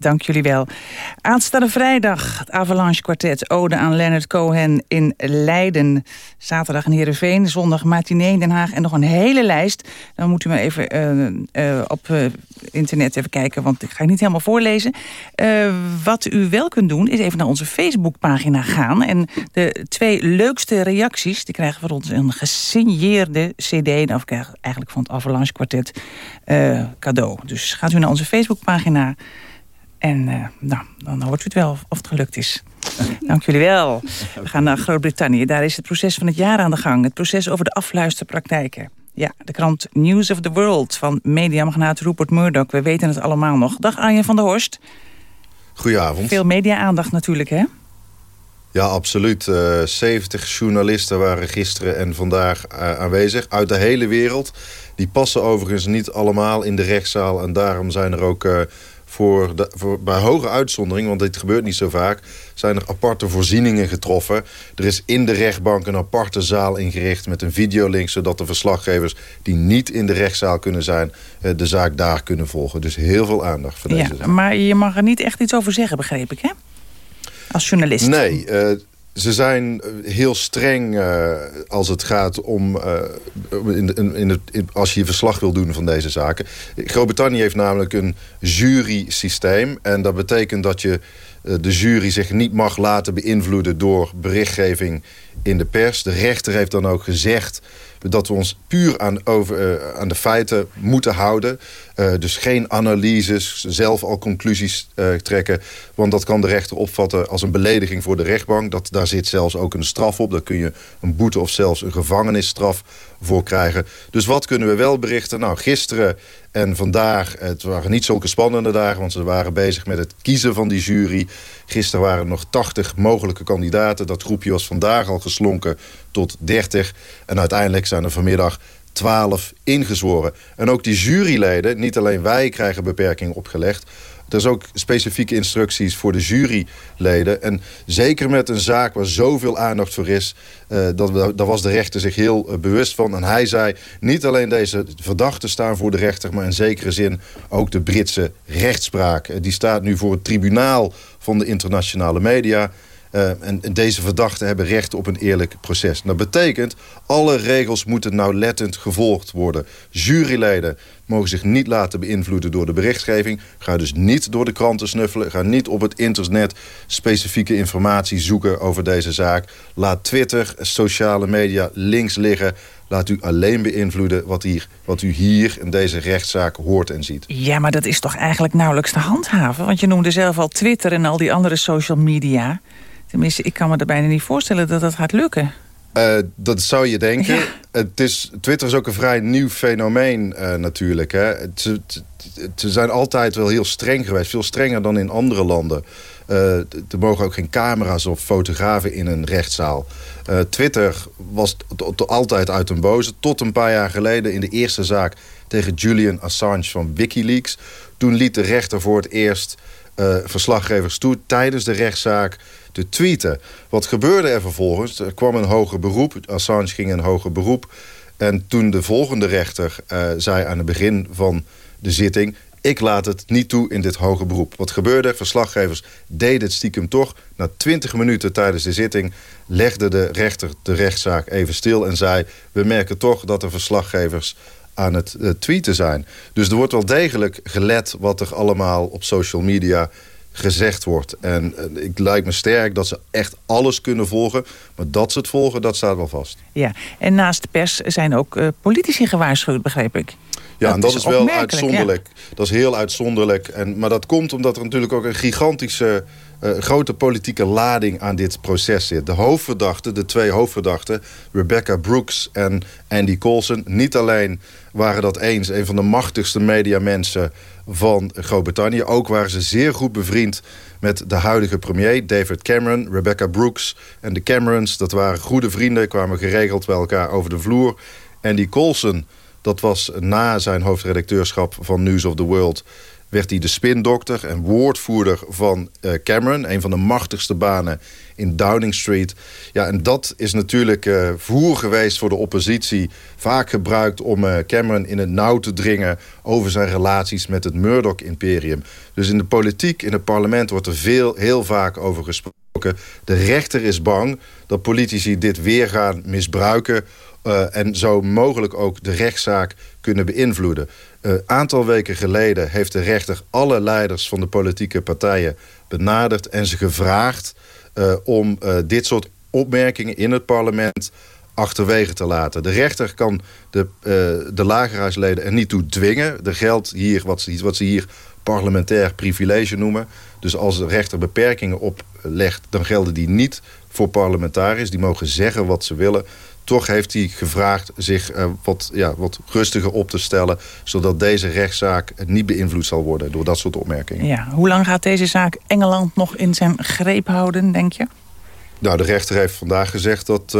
dank jullie wel. Aanstaande vrijdag het Avalanche Quartet Ode aan Leonard Cohen in Leiden. Zaterdag in Heerenveen, zondag matinee in Den Haag en nog een hele lijst. Dan moet u maar even eh, eh, op eh, internet even kijken, want ik ga het niet helemaal voorlezen. Wat u wel kunt doen, is even naar onze Facebookpagina gaan. En de twee leukste reacties, die krijgen van ons een gesigneerde cd. Of krijgen eigenlijk van het Avalanche Quartet cadeau. Dus gaat u naar onze Facebookpagina en eh, nou, dan hoort u het wel of het gelukt is. Dank jullie wel. We gaan naar Groot-Brittannië. Daar is het proces van het jaar aan de gang. Het proces over de afluisterpraktijken. Ja, de krant News of the World van mediamagnaat Rupert Murdoch. We weten het allemaal nog. Dag Arjen van der Horst. Goedenavond. Veel media-aandacht natuurlijk, hè? Ja, absoluut. Eh 70 journalisten waren gisteren en vandaag eh, aanwezig uit de hele wereld. Die passen overigens niet allemaal in de rechtszaal. En daarom zijn er ook eh, voor, de, voor bij hoge uitzondering, want dit gebeurt niet zo vaak... zijn er aparte voorzieningen getroffen. Er is in de rechtbank een aparte zaal ingericht met een videolink... zodat de verslaggevers die niet in de rechtszaal kunnen zijn... eh, de zaak daar kunnen volgen. Dus heel veel aandacht voor deze Ja, zaak. maar je mag er niet echt iets over zeggen, begreep ik, hè? Als journalist. Nee, eh, ze zijn eh, heel streng eh, als het gaat om... eh, in, in, het, als je verslag wil doen van deze zaken. Groot-Brittannië heeft namelijk een jury-systeem. En dat betekent dat je de jury zich niet mag laten beïnvloeden door berichtgeving in de pers. De rechter heeft dan ook gezegd dat we ons puur aan, over, uh, aan de feiten moeten houden. Uh, dus geen analyses, zelf al conclusies uh, trekken. Want dat kan de rechter opvatten als een belediging voor de rechtbank. Dat, daar zit zelfs ook een straf op. Daar kun je een boete of zelfs een gevangenisstraf voor krijgen. Dus wat kunnen we wel berichten? Nou, gisteren en vandaag, het waren niet zulke spannende dagen... want ze waren bezig met het kiezen van die jury. Gisteren waren er nog 80 mogelijke kandidaten. Dat groepje was vandaag al geslonken tot 30. En uiteindelijk zijn er vanmiddag 12 ingezworen. En ook die juryleden, niet alleen wij krijgen beperkingen opgelegd... Er is ook specifieke instructies voor de juryleden. En zeker met een zaak waar zoveel aandacht voor is... Uh, dat, daar was de rechter zich heel uh, bewust van. En hij zei, niet alleen deze verdachten staan voor de rechter... maar in zekere zin ook de Britse rechtspraak. Uh, die staat nu voor het tribunaal van de internationale media... En, en, deze verdachten hebben recht op een eerlijk proces. Dat betekent, alle regels moeten nauwlettend gevolgd worden. Juryleden mogen zich niet laten beïnvloeden door de berichtgeving. Ga dus niet door de kranten snuffelen. Ga niet op het internet specifieke informatie zoeken over deze zaak. Laat Twitter, sociale media links liggen. Laat u alleen beïnvloeden wat, hier, wat u hier in deze rechtszaak hoort en ziet. Ja, maar dat is toch eigenlijk nauwelijks te handhaven? Want je noemde zelf al Twitter en al die andere social media. Tenminste, ik kan me er bijna niet voorstellen dat dat gaat lukken. Uh, dat zou je denken. Ja. Het is, Twitter is ook een vrij nieuw fenomeen uh, natuurlijk. Hè. Ze, ze zijn altijd wel heel streng geweest. Veel strenger dan in andere landen. Uh, er mogen ook geen camera's of fotografen in een rechtszaal. Twitter was altijd uit een boze. Tot een paar jaar geleden in de eerste zaak tegen Julian Assange van Wikileaks. Toen liet de rechter voor het eerst verslaggevers toe tijdens de rechtszaak te tweeten. Wat gebeurde er vervolgens? Er kwam een hoger beroep. Assange ging een hoger beroep. En toen de volgende rechter uh, zei aan het begin van de zitting... ik laat het niet toe in dit hoger beroep. Wat gebeurde? Verslaggevers deden het stiekem toch. Na twintig minuten tijdens de zitting legde de rechter de rechtszaak even stil... en zei, we merken toch dat de verslaggevers aan het uh, tweeten zijn. Dus er wordt wel degelijk gelet wat er allemaal op social media gezegd wordt. En uh, ik lijkt me sterk dat ze echt alles kunnen volgen. Maar dat ze het volgen, dat staat wel vast. Ja, en naast de pers zijn ook uh, politici gewaarschuwd, begreep ik. Ja, dat en dat is, is wel uitzonderlijk. Ja. Dat is heel uitzonderlijk. En, maar dat komt omdat er natuurlijk ook een gigantische... Uh, grote politieke lading aan dit proces zit. De hoofdverdachten, de twee hoofdverdachten... Rebecca Brooks en Andy Coulson... niet alleen waren dat eens een van de machtigste mediamensen van Groot-Brittannië. Ook waren ze zeer goed bevriend met de huidige premier David Cameron, Rebecca Brooks en de Camerons. Dat waren goede vrienden, kwamen geregeld bij elkaar over de vloer. En die Colson, dat was na zijn hoofdredacteurschap van News of the World werd hij de spindokter en woordvoerder van uh, Cameron. Een van de machtigste banen in Downing Street. Ja, en dat is natuurlijk uh, voer geweest voor de oppositie. Vaak gebruikt om uh, Cameron in het nauw te dringen... over zijn relaties met het Murdoch-imperium. Dus in de politiek, in het parlement wordt er veel, heel vaak over gesproken. De rechter is bang dat politici dit weer gaan misbruiken... Uh, en zo mogelijk ook de rechtszaak kunnen beïnvloeden. Een uh, aantal weken geleden heeft de rechter alle leiders van de politieke partijen benaderd... en ze gevraagd uh, om dit soort opmerkingen in het parlement achterwege te laten. De rechter kan de, de lagerhuisleden er niet toe dwingen. Er geldt hier wat ze, wat ze hier parlementair privilege noemen. Dus als de rechter beperkingen oplegt, dan gelden die niet voor parlementariërs. Die mogen zeggen wat ze willen toch heeft hij gevraagd zich uh, wat, ja, wat rustiger op te stellen... zodat deze rechtszaak niet beïnvloed zal worden door dat soort opmerkingen. Ja, hoe lang gaat deze zaak Engeland nog in zijn greep houden, denk je? Nou, de rechter heeft vandaag gezegd dat uh,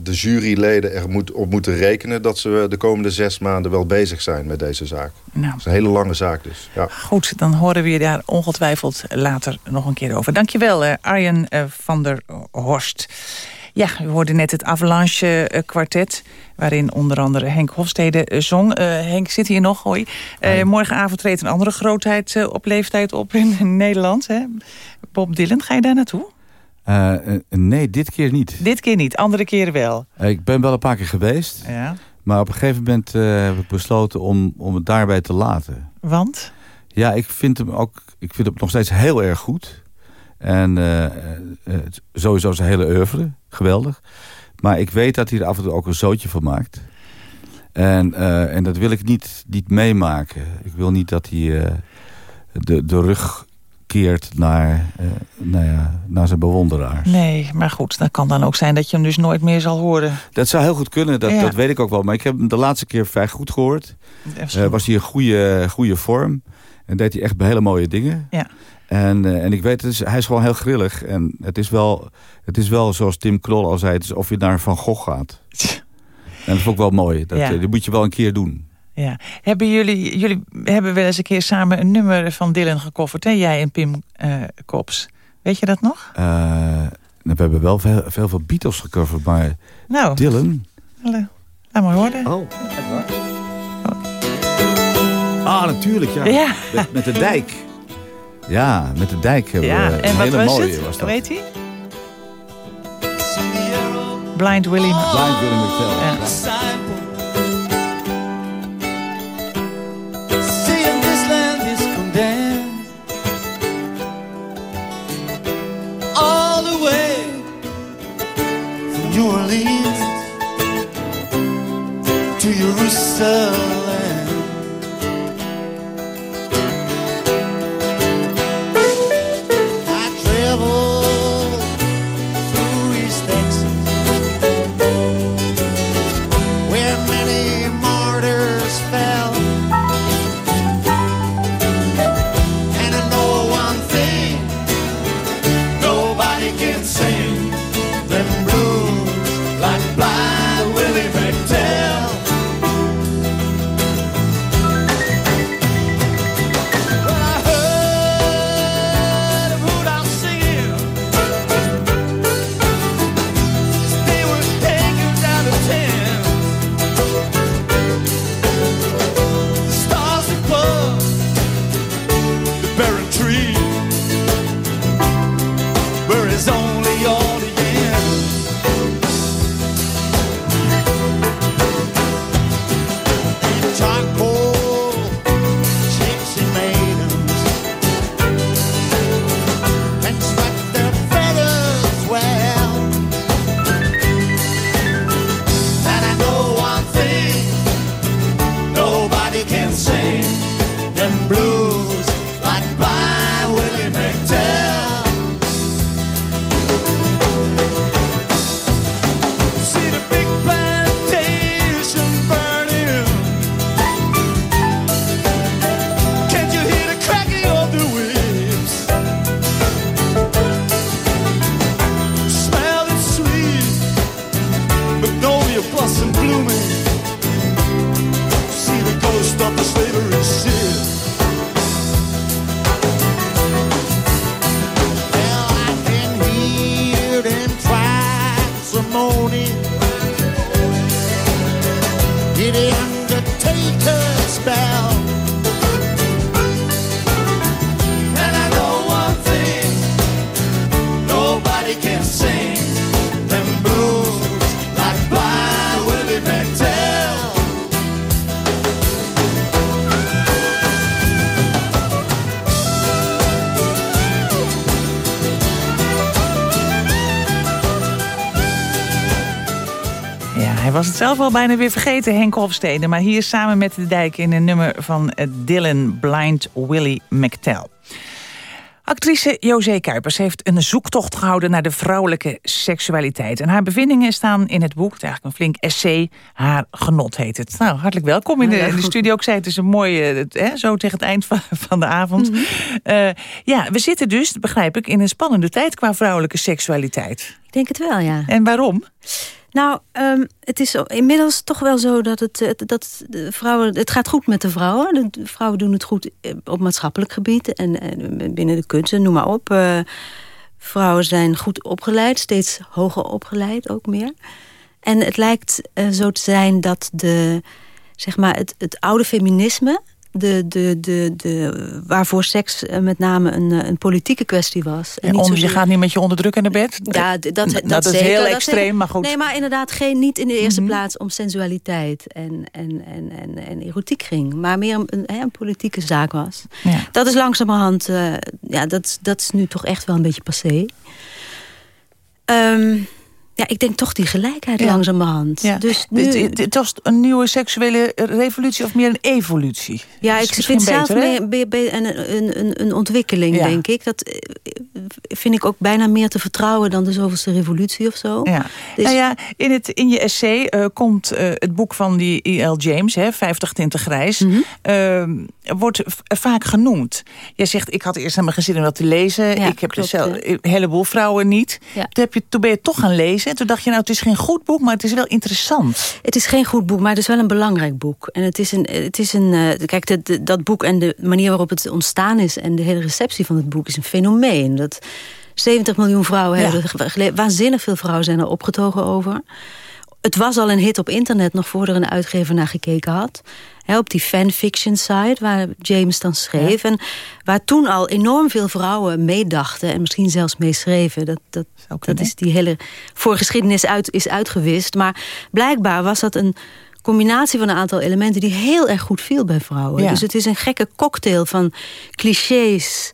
de juryleden er moet, op moeten rekenen... dat ze de komende zes maanden wel bezig zijn met deze zaak. Nou. Dat is een hele lange zaak dus. Ja. Goed, dan horen we je daar ongetwijfeld later nog een keer over. Dankjewel, uh, Arjen uh, van der Horst. Ja, we hoorden net het Avalanche kwartet... waarin onder andere Henk Hofstede zong. Uh, Henk zit hier nog, hoi. Uh, morgenavond treedt een andere grootheid uh, op leeftijd op in, in Nederland. Hè? Bob Dylan, ga je daar naartoe? Uh, nee, dit keer niet. Dit keer niet, andere keren wel? ik ben wel een paar keer geweest. Ja. Maar op een gegeven moment heb ik besloten om, om het daarbij te laten. Want? Ja, ik vind hem ook ik vind hem nog steeds heel erg goed. En uh, sowieso zijn hele oeuvre, geweldig. Maar ik weet dat hij er af en toe ook een zootje van maakt. En, en dat wil ik niet, niet meemaken. Ik wil niet dat hij de, de rug naar, uh, nou ja, naar zijn bewonderaars. Nee, maar goed, dat kan dan ook zijn dat je hem dus nooit meer zal horen. Dat zou heel goed kunnen, dat, dat weet ik ook wel. Maar ik heb hem de laatste keer vrij goed gehoord. Uh, was hij een goede, goede vorm. En deed hij echt hele mooie dingen. Ja. En, uh, en ik weet, het is, hij is gewoon heel grillig. En het is wel, het is wel zoals Tim Knol al zei, het is of je naar Van Gogh gaat. en dat vond ik wel mooi. Dat, Ja. dat moet je wel een keer doen. Ja. Hebben jullie, jullie hebben wel eens een keer samen een nummer van Dylan gekofferd, hè? Jij en Pim eh, Kops. Weet je dat nog? Eh, nou, we hebben wel veel, veel, veel Beatles gecoverd, maar Nou. Dylan... Hallo. Laat maar horen. Oh, Ah, natuurlijk, ja. Ja. Met, met de dijk. Ja, met de dijk hebben Ja, we en een wat hele was mooie het? was dat. Weet hij? Blind Willie. Blind Willie McTell. Ja. New Orleans to Jerusalem. Zelf al bijna weer vergeten, Henk Hofstede. Maar hier samen met de dijk in een nummer van eh, Dylan Blind Willie McTell. Actrice José Kuipers heeft een zoektocht gehouden naar de vrouwelijke seksualiteit. En haar bevindingen staan in het boek, het is eigenlijk een flink essay, Haar Genot heet het. Nou, hartelijk welkom in de, in de studio. Ik zei het is een mooie, hè, zo tegen het eind van, van de avond. Eh, ja, we zitten dus, begrijp ik, in een spannende tijd qua vrouwelijke seksualiteit. Ik denk het wel, ja. En waarom? Nou, ehm, het is inmiddels toch wel zo dat, het, eh, dat de vrouwen... Het gaat goed met de vrouwen. De vrouwen doen het goed eh, op maatschappelijk gebied. En, en binnen de kunsten, noem maar op. Eh, vrouwen zijn goed opgeleid. Steeds hoger opgeleid, ook meer. En het lijkt eh, zo te zijn dat de, zeg maar het, het oude feminisme... De, de, de, de, waarvoor seks eh, met name een, eh, een politieke kwestie was. En, en je gaat niet met je onderdrukken naar bed? Ja, dat, dat, dat, is heel extreem, maar goed. Nee, maar inderdaad geen, niet in de eerste mhm. plaats om sensualiteit en, en, en, en, en erotiek ging. Maar meer een, een, een politieke zaak was. Ja. Dat is langzamerhand, uh, ja, dat, dat is nu toch echt wel een beetje passé. Um, ja, ik denk toch die gelijkheid ja. langzamerhand. Ja. Dus nu... het, het, was een nieuwe seksuele revolutie of meer een evolutie? Ja, ik vind zelf meer, een, een, een ontwikkeling, denk ik. Dat eh, vind ik ook bijna meer te vertrouwen dan de zoveelste revolutie of zo. Ja. Dus... Nou ja, in, het, in je essay uh, komt uh, het boek van die E.L. James, hè, 50 tinten grijs, mm -hmm. uh, wordt vaak genoemd. Jij zegt, ik had eerst helemaal gezin om dat te lezen. Ik heb klopt, dus zelf, een heleboel vrouwen niet. Toen, heb je, toen ben je toch gaan lezen. En toen dacht je, nou, het is geen goed boek, maar het is wel interessant. Het is geen goed boek, maar het is wel een belangrijk boek. En het is een, het is een uh, kijk, de, dat boek en de manier waarop het ontstaan is... en de hele receptie van het boek is een fenomeen. Dat 70 miljoen vrouwen ja. hebben gelezen. Waanzinnig veel vrouwen zijn er opgetogen over. Het was al een hit op internet, nog voordat een uitgever naar gekeken had op die fanfiction site waar James dan schreef. En waar toen al enorm veel vrouwen meedachten en misschien zelfs meeschreven. Dat, dat, dat is die hele voorgeschiedenis uit, is uitgewist. Maar blijkbaar was dat een combinatie van een aantal elementen die heel erg goed viel bij vrouwen. Dus het is een gekke cocktail van clichés.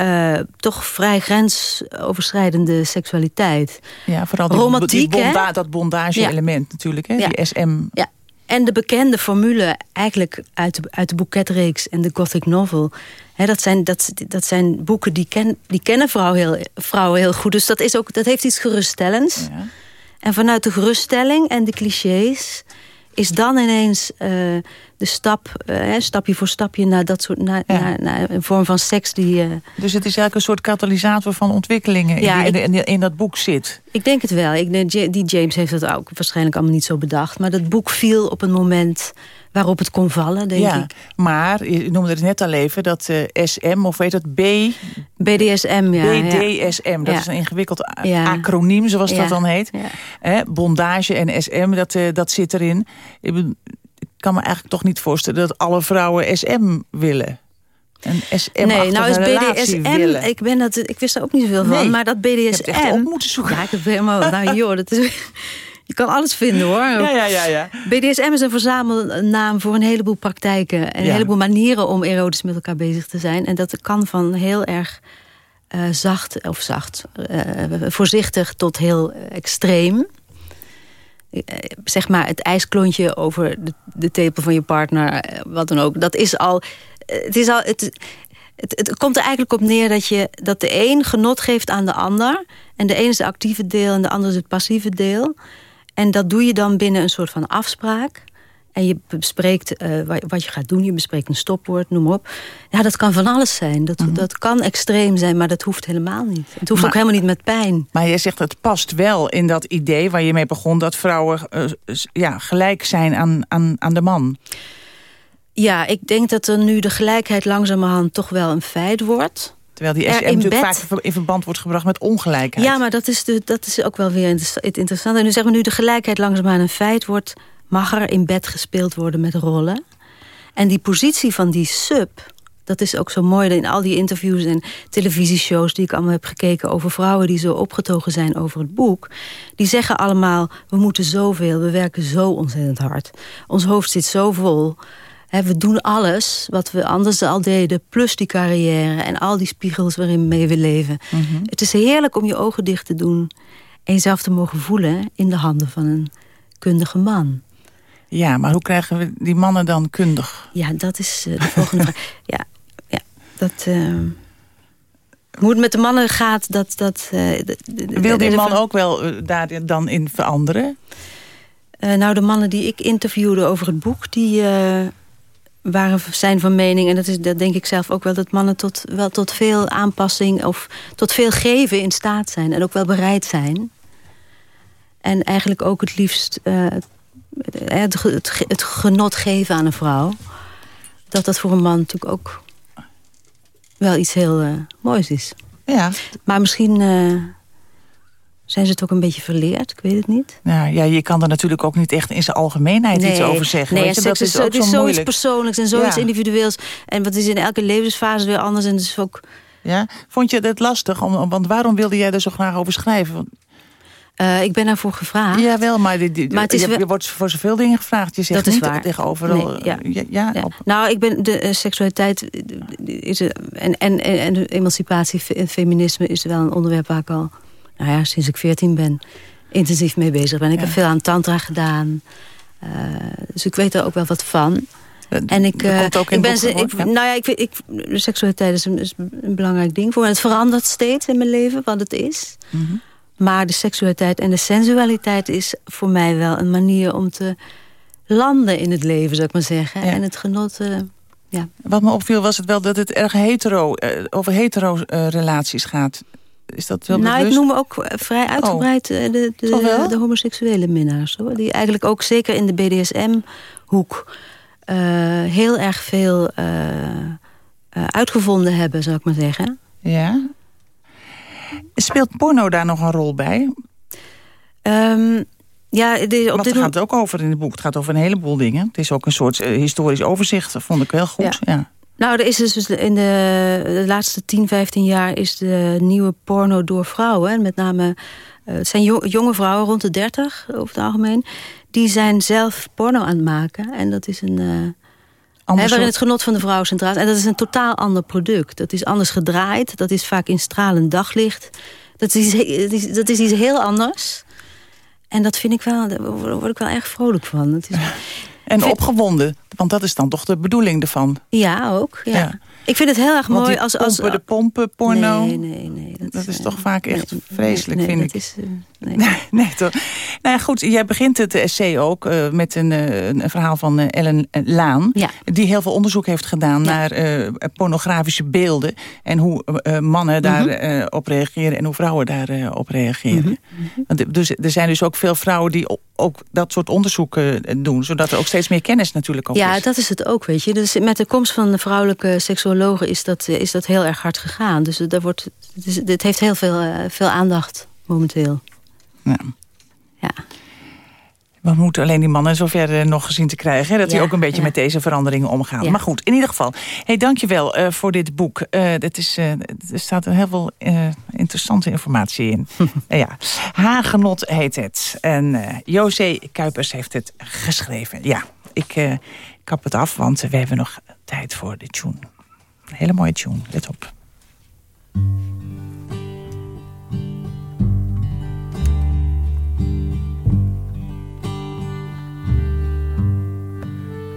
Uh, toch vrij grensoverschrijdende seksualiteit. Ja, vooral die, Romantiek, die bonda dat bondage-element natuurlijk. Hè? Ja. Die SM. Ja, en de bekende formule eigenlijk uit de, uit de boeketreeks en de gothic novel... dat, zijn, dat, dat zijn boeken die, ken, die kennen vrouwen heel, vrouwen heel goed. Dus dat, is ook, dat heeft iets geruststellends. Ja. En vanuit de geruststelling en de clichés is dan ineens uh, de stap, uh, stapje voor stapje naar, dat soort, naar, ja. naar, naar, een vorm van seks die... Uh... Dus het is eigenlijk een soort katalysator van ontwikkelingen ja, die in, in, in, dat boek zit. Ik denk het wel. Ik, die James heeft dat ook waarschijnlijk allemaal niet zo bedacht. Maar dat boek viel op een moment waarop het kon vallen, denk ja, ik. Maar, je noemde het net al even, dat uh, SM, of weet het, B... BDSM, ja. BDSM, dat is een ingewikkeld acroniem, zoals dat dan heet. Eh, bondage en SM, dat, uh, dat zit erin. Ik, kan me eigenlijk toch niet voorstellen dat alle vrouwen SM willen. Een SM nee, nou is BDSM, ik, ben dat, ik wist er ook niet zoveel van, maar dat BDSM... Ik op moeten zoeken. Ja, ik heb helemaal, nou joh, dat is... Je kan alles vinden hoor. Ja, ja, ja, ja. BDSM is een verzamelnaam voor een heleboel praktijken. En een heleboel manieren om erotisch met elkaar bezig te zijn. En dat kan van heel erg uh, zacht, of zacht, uh, voorzichtig tot heel extreem. Uh, zeg maar het ijsklontje over de, de tepel van je partner, wat dan ook. Dat is al... Het, is al het, het, het, komt er eigenlijk op neer dat, je, dat de een genot geeft aan de ander. En de een is het actieve deel en de ander is het passieve deel. En dat doe je dan binnen een soort van afspraak. En je bespreekt uh, wat je gaat doen. Je bespreekt een stopwoord, noem maar op. Ja, dat kan van alles zijn. Dat, mhm. dat kan extreem zijn, maar dat hoeft helemaal niet. Het hoeft ook helemaal niet met pijn. Maar je zegt, het past wel in dat idee waar je mee begon... dat vrouwen uh, ja, gelijk zijn aan, aan, aan de man. Ja, ik denk dat er nu de gelijkheid langzamerhand toch wel een feit wordt... Terwijl die SM natuurlijk vaak in verband wordt gebracht met ongelijkheid. Ja, maar dat is, de, dat is ook wel weer het interessante. En nu zeggen we nu de gelijkheid langzaamaan een feit wordt... mag er in bed gespeeld worden met rollen. En die positie van die sub... dat is ook zo mooi in al die interviews en televisieshows... die ik allemaal heb gekeken over vrouwen die zo opgetogen zijn over het boek. Die zeggen allemaal, we moeten zoveel, we werken zo ontzettend hard. Ons hoofd zit zo vol we doen alles wat we anders al deden. Plus die carrière en al die spiegels waarin mee we leven. Mhm. Het is heerlijk om je ogen dicht te doen. En jezelf te mogen voelen in de handen van een kundige man. Ja, maar hoe krijgen we die mannen dan kundig? Ja, dat is uh, de volgende vraag. Ja, ja dat... Uh, hoe het met de mannen gaat, dat... dat uh, Wil die man ook wel daar dan in veranderen? nou, de mannen die ik interviewde over het boek... die, waren zijn van mening, en dat, is, dat denk ik zelf ook wel... dat mannen tot, wel tot veel aanpassing of tot veel geven in staat zijn. En ook wel bereid zijn. En eigenlijk ook het liefst uh, het, het, het, genot geven aan een vrouw. Dat dat voor een man natuurlijk ook wel iets heel uh, moois is. Ja. Maar misschien... Uh, zijn ze het ook een beetje verleerd? Ik weet het niet. Nou, ja, je kan er natuurlijk ook niet echt in zijn algemeenheid iets over zeggen. Nee, weet je? seks dat is, is ook het is zo zoiets persoonlijks en zoiets Ja. individueels. En wat is in elke levensfase weer anders. En is ook... Ja? Vond je dat lastig? Om, want waarom wilde jij er zo graag over schrijven? Eh, ik ben daarvoor gevraagd. Jawel, maar, Maar het is je, wordt voor zoveel dingen gevraagd. Je zegt dat is niet waar. tegen overal... Nee, ja. ja, ja, Ja. op- Nou, ik ben de eh, seksualiteit eh, is, en, en, en, de emancipatie en feminisme is wel een onderwerp waar ik al, nou ja, sinds ik 14 ben, intensief mee bezig ben. Ik heb veel aan tantra gedaan. Dus ik weet er ook wel wat van. En ik, ook in ik ben ze, ik, nou ja, ik, ik, de seksualiteit is een, is een belangrijk ding voor me. Het verandert steeds in mijn leven, wat het is. Mhm. Maar de seksualiteit en de sensualiteit is voor mij wel een manier om te landen in het leven, zou ik maar zeggen. En het genot, eh, ja. Wat me opviel was het wel dat het erg hetero, eh, over hetero-relaties gaat. Is dat wel Nou, ik noem ook eh, vrij uitgebreid eh, de, de, de homoseksuele minnaars. Hoor. Die eigenlijk ook zeker in de BDSM-hoek eh, heel erg veel eh, eh, uitgevonden hebben, zou ik maar zeggen. Ja. Speelt porno daar nog een rol bij? Ehm, ja, de, op Want dit daar gaat het ook over in het boek. Het gaat over een heleboel dingen. Het is ook een soort eh, historisch overzicht. Dat vond ik wel goed. Ja. Nou, er is dus in de, de laatste 10, 15 jaar is de nieuwe porno door vrouwen. En met name, eh, het zijn jo- jonge vrouwen rond de 30 over het algemeen. Die zijn zelf porno aan het maken. En dat is een... eh, hè, waarin het genot van de vrouw centraal is. En dat is een totaal ander product. Dat is anders gedraaid. Dat is vaak in stralend daglicht. Dat is, dat is, dat is iets heel anders. En dat vind ik wel, daar word ik wel erg vrolijk van. Het is, En opgewonden. Want dat is dan toch de bedoeling ervan. ja, ook. Ja. Ja. Ik vind het heel erg mooi als... als pompen, de pompen, porno. Nee, nee, nee. Dat, is toch vaak echt vreselijk, nee, vind dat ik. is, eh, nee. Nee, nee, toch. Nou ja, goed, jij begint het essay ook eh, met een, eh, een verhaal van eh, Ellen Laan. Die heel veel onderzoek heeft gedaan naar eh, pornografische beelden. En hoe eh, mannen daarop Mhm. op reageren en hoe vrouwen daarop op reageren. Want, dus, er zijn dus ook veel vrouwen die ook dat soort onderzoek eh, doen. Zodat er ook steeds meer kennis natuurlijk ook Ja, is. dat is het ook, weet je. Dus met de komst van de vrouwelijke seksuologen is dat, eh, is dat heel erg hard gegaan. Dus daar wordt, dus dit heeft heel veel, eh, veel aandacht momenteel. Ja. Ja. We moeten alleen die mannen zover eh, nog gezien te krijgen. Hè, dat die Ja, ook een beetje ja. met deze veranderingen omgaan. Ja. Maar goed, in ieder geval. Hey, dankjewel eh voor dit boek. Dat is, eh, er staat heel veel interessante informatie in. Ja. Hagenot heet het. En José Kuipers heeft het geschreven. Ja, ik kap het af, want we hebben nog tijd voor de tune. Een hele mooie tune, let op.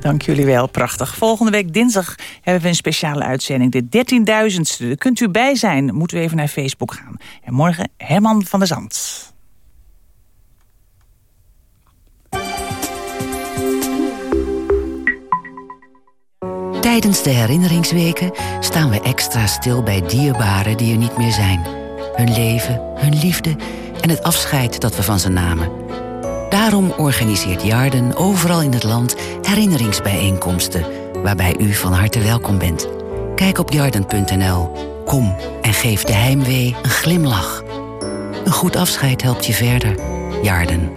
Dank jullie wel, prachtig. Volgende week dinsdag hebben we een speciale uitzending. De 13.000ste. Daar kunt u bij zijn. Moeten we even naar Facebook gaan. En morgen Herman van der Zand. Tijdens de herinneringsweken staan we extra stil bij dierbaren die er niet meer zijn. Hun leven, hun liefde en het afscheid dat we van ze namen. Daarom organiseert Jarden overal in het land herinneringsbijeenkomsten... waarbij u van harte welkom bent. Kijk op jarden.nl. Kom en geef de heimwee een glimlach. Een goed afscheid helpt je verder. Jarden.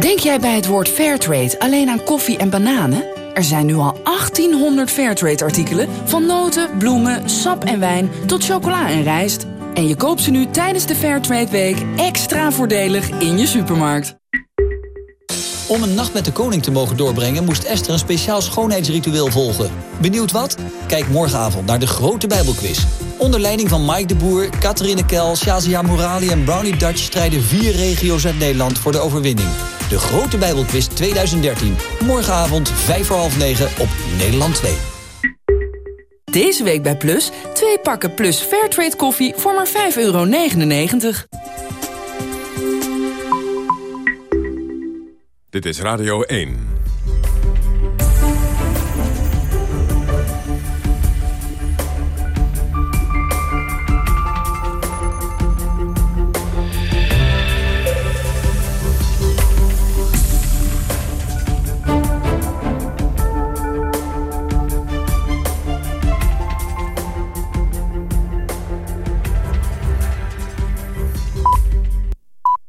Denk jij bij het woord Fairtrade alleen aan koffie en bananen? Er zijn nu al 1800 Fairtrade-artikelen... van noten, bloemen, sap en wijn tot chocola en rijst. En je koopt ze nu tijdens de Fairtrade Week extra voordelig in je supermarkt. Om een nacht met de koning te mogen doorbrengen... moest Esther een speciaal schoonheidsritueel volgen. Benieuwd wat? Kijk morgenavond naar de grote Bijbelquiz. Onder leiding van Mike de Boer, Catherine Kel, Shazia Morali en Brownie Dutch... strijden vier regio's uit Nederland voor de overwinning. De grote Bijbelquiz 2013. Morgenavond 5 voor half 9 op Nederland 2. Deze week bij Plus, twee pakken Plus Fairtrade koffie voor maar 5,99 euro. Dit is Radio 1.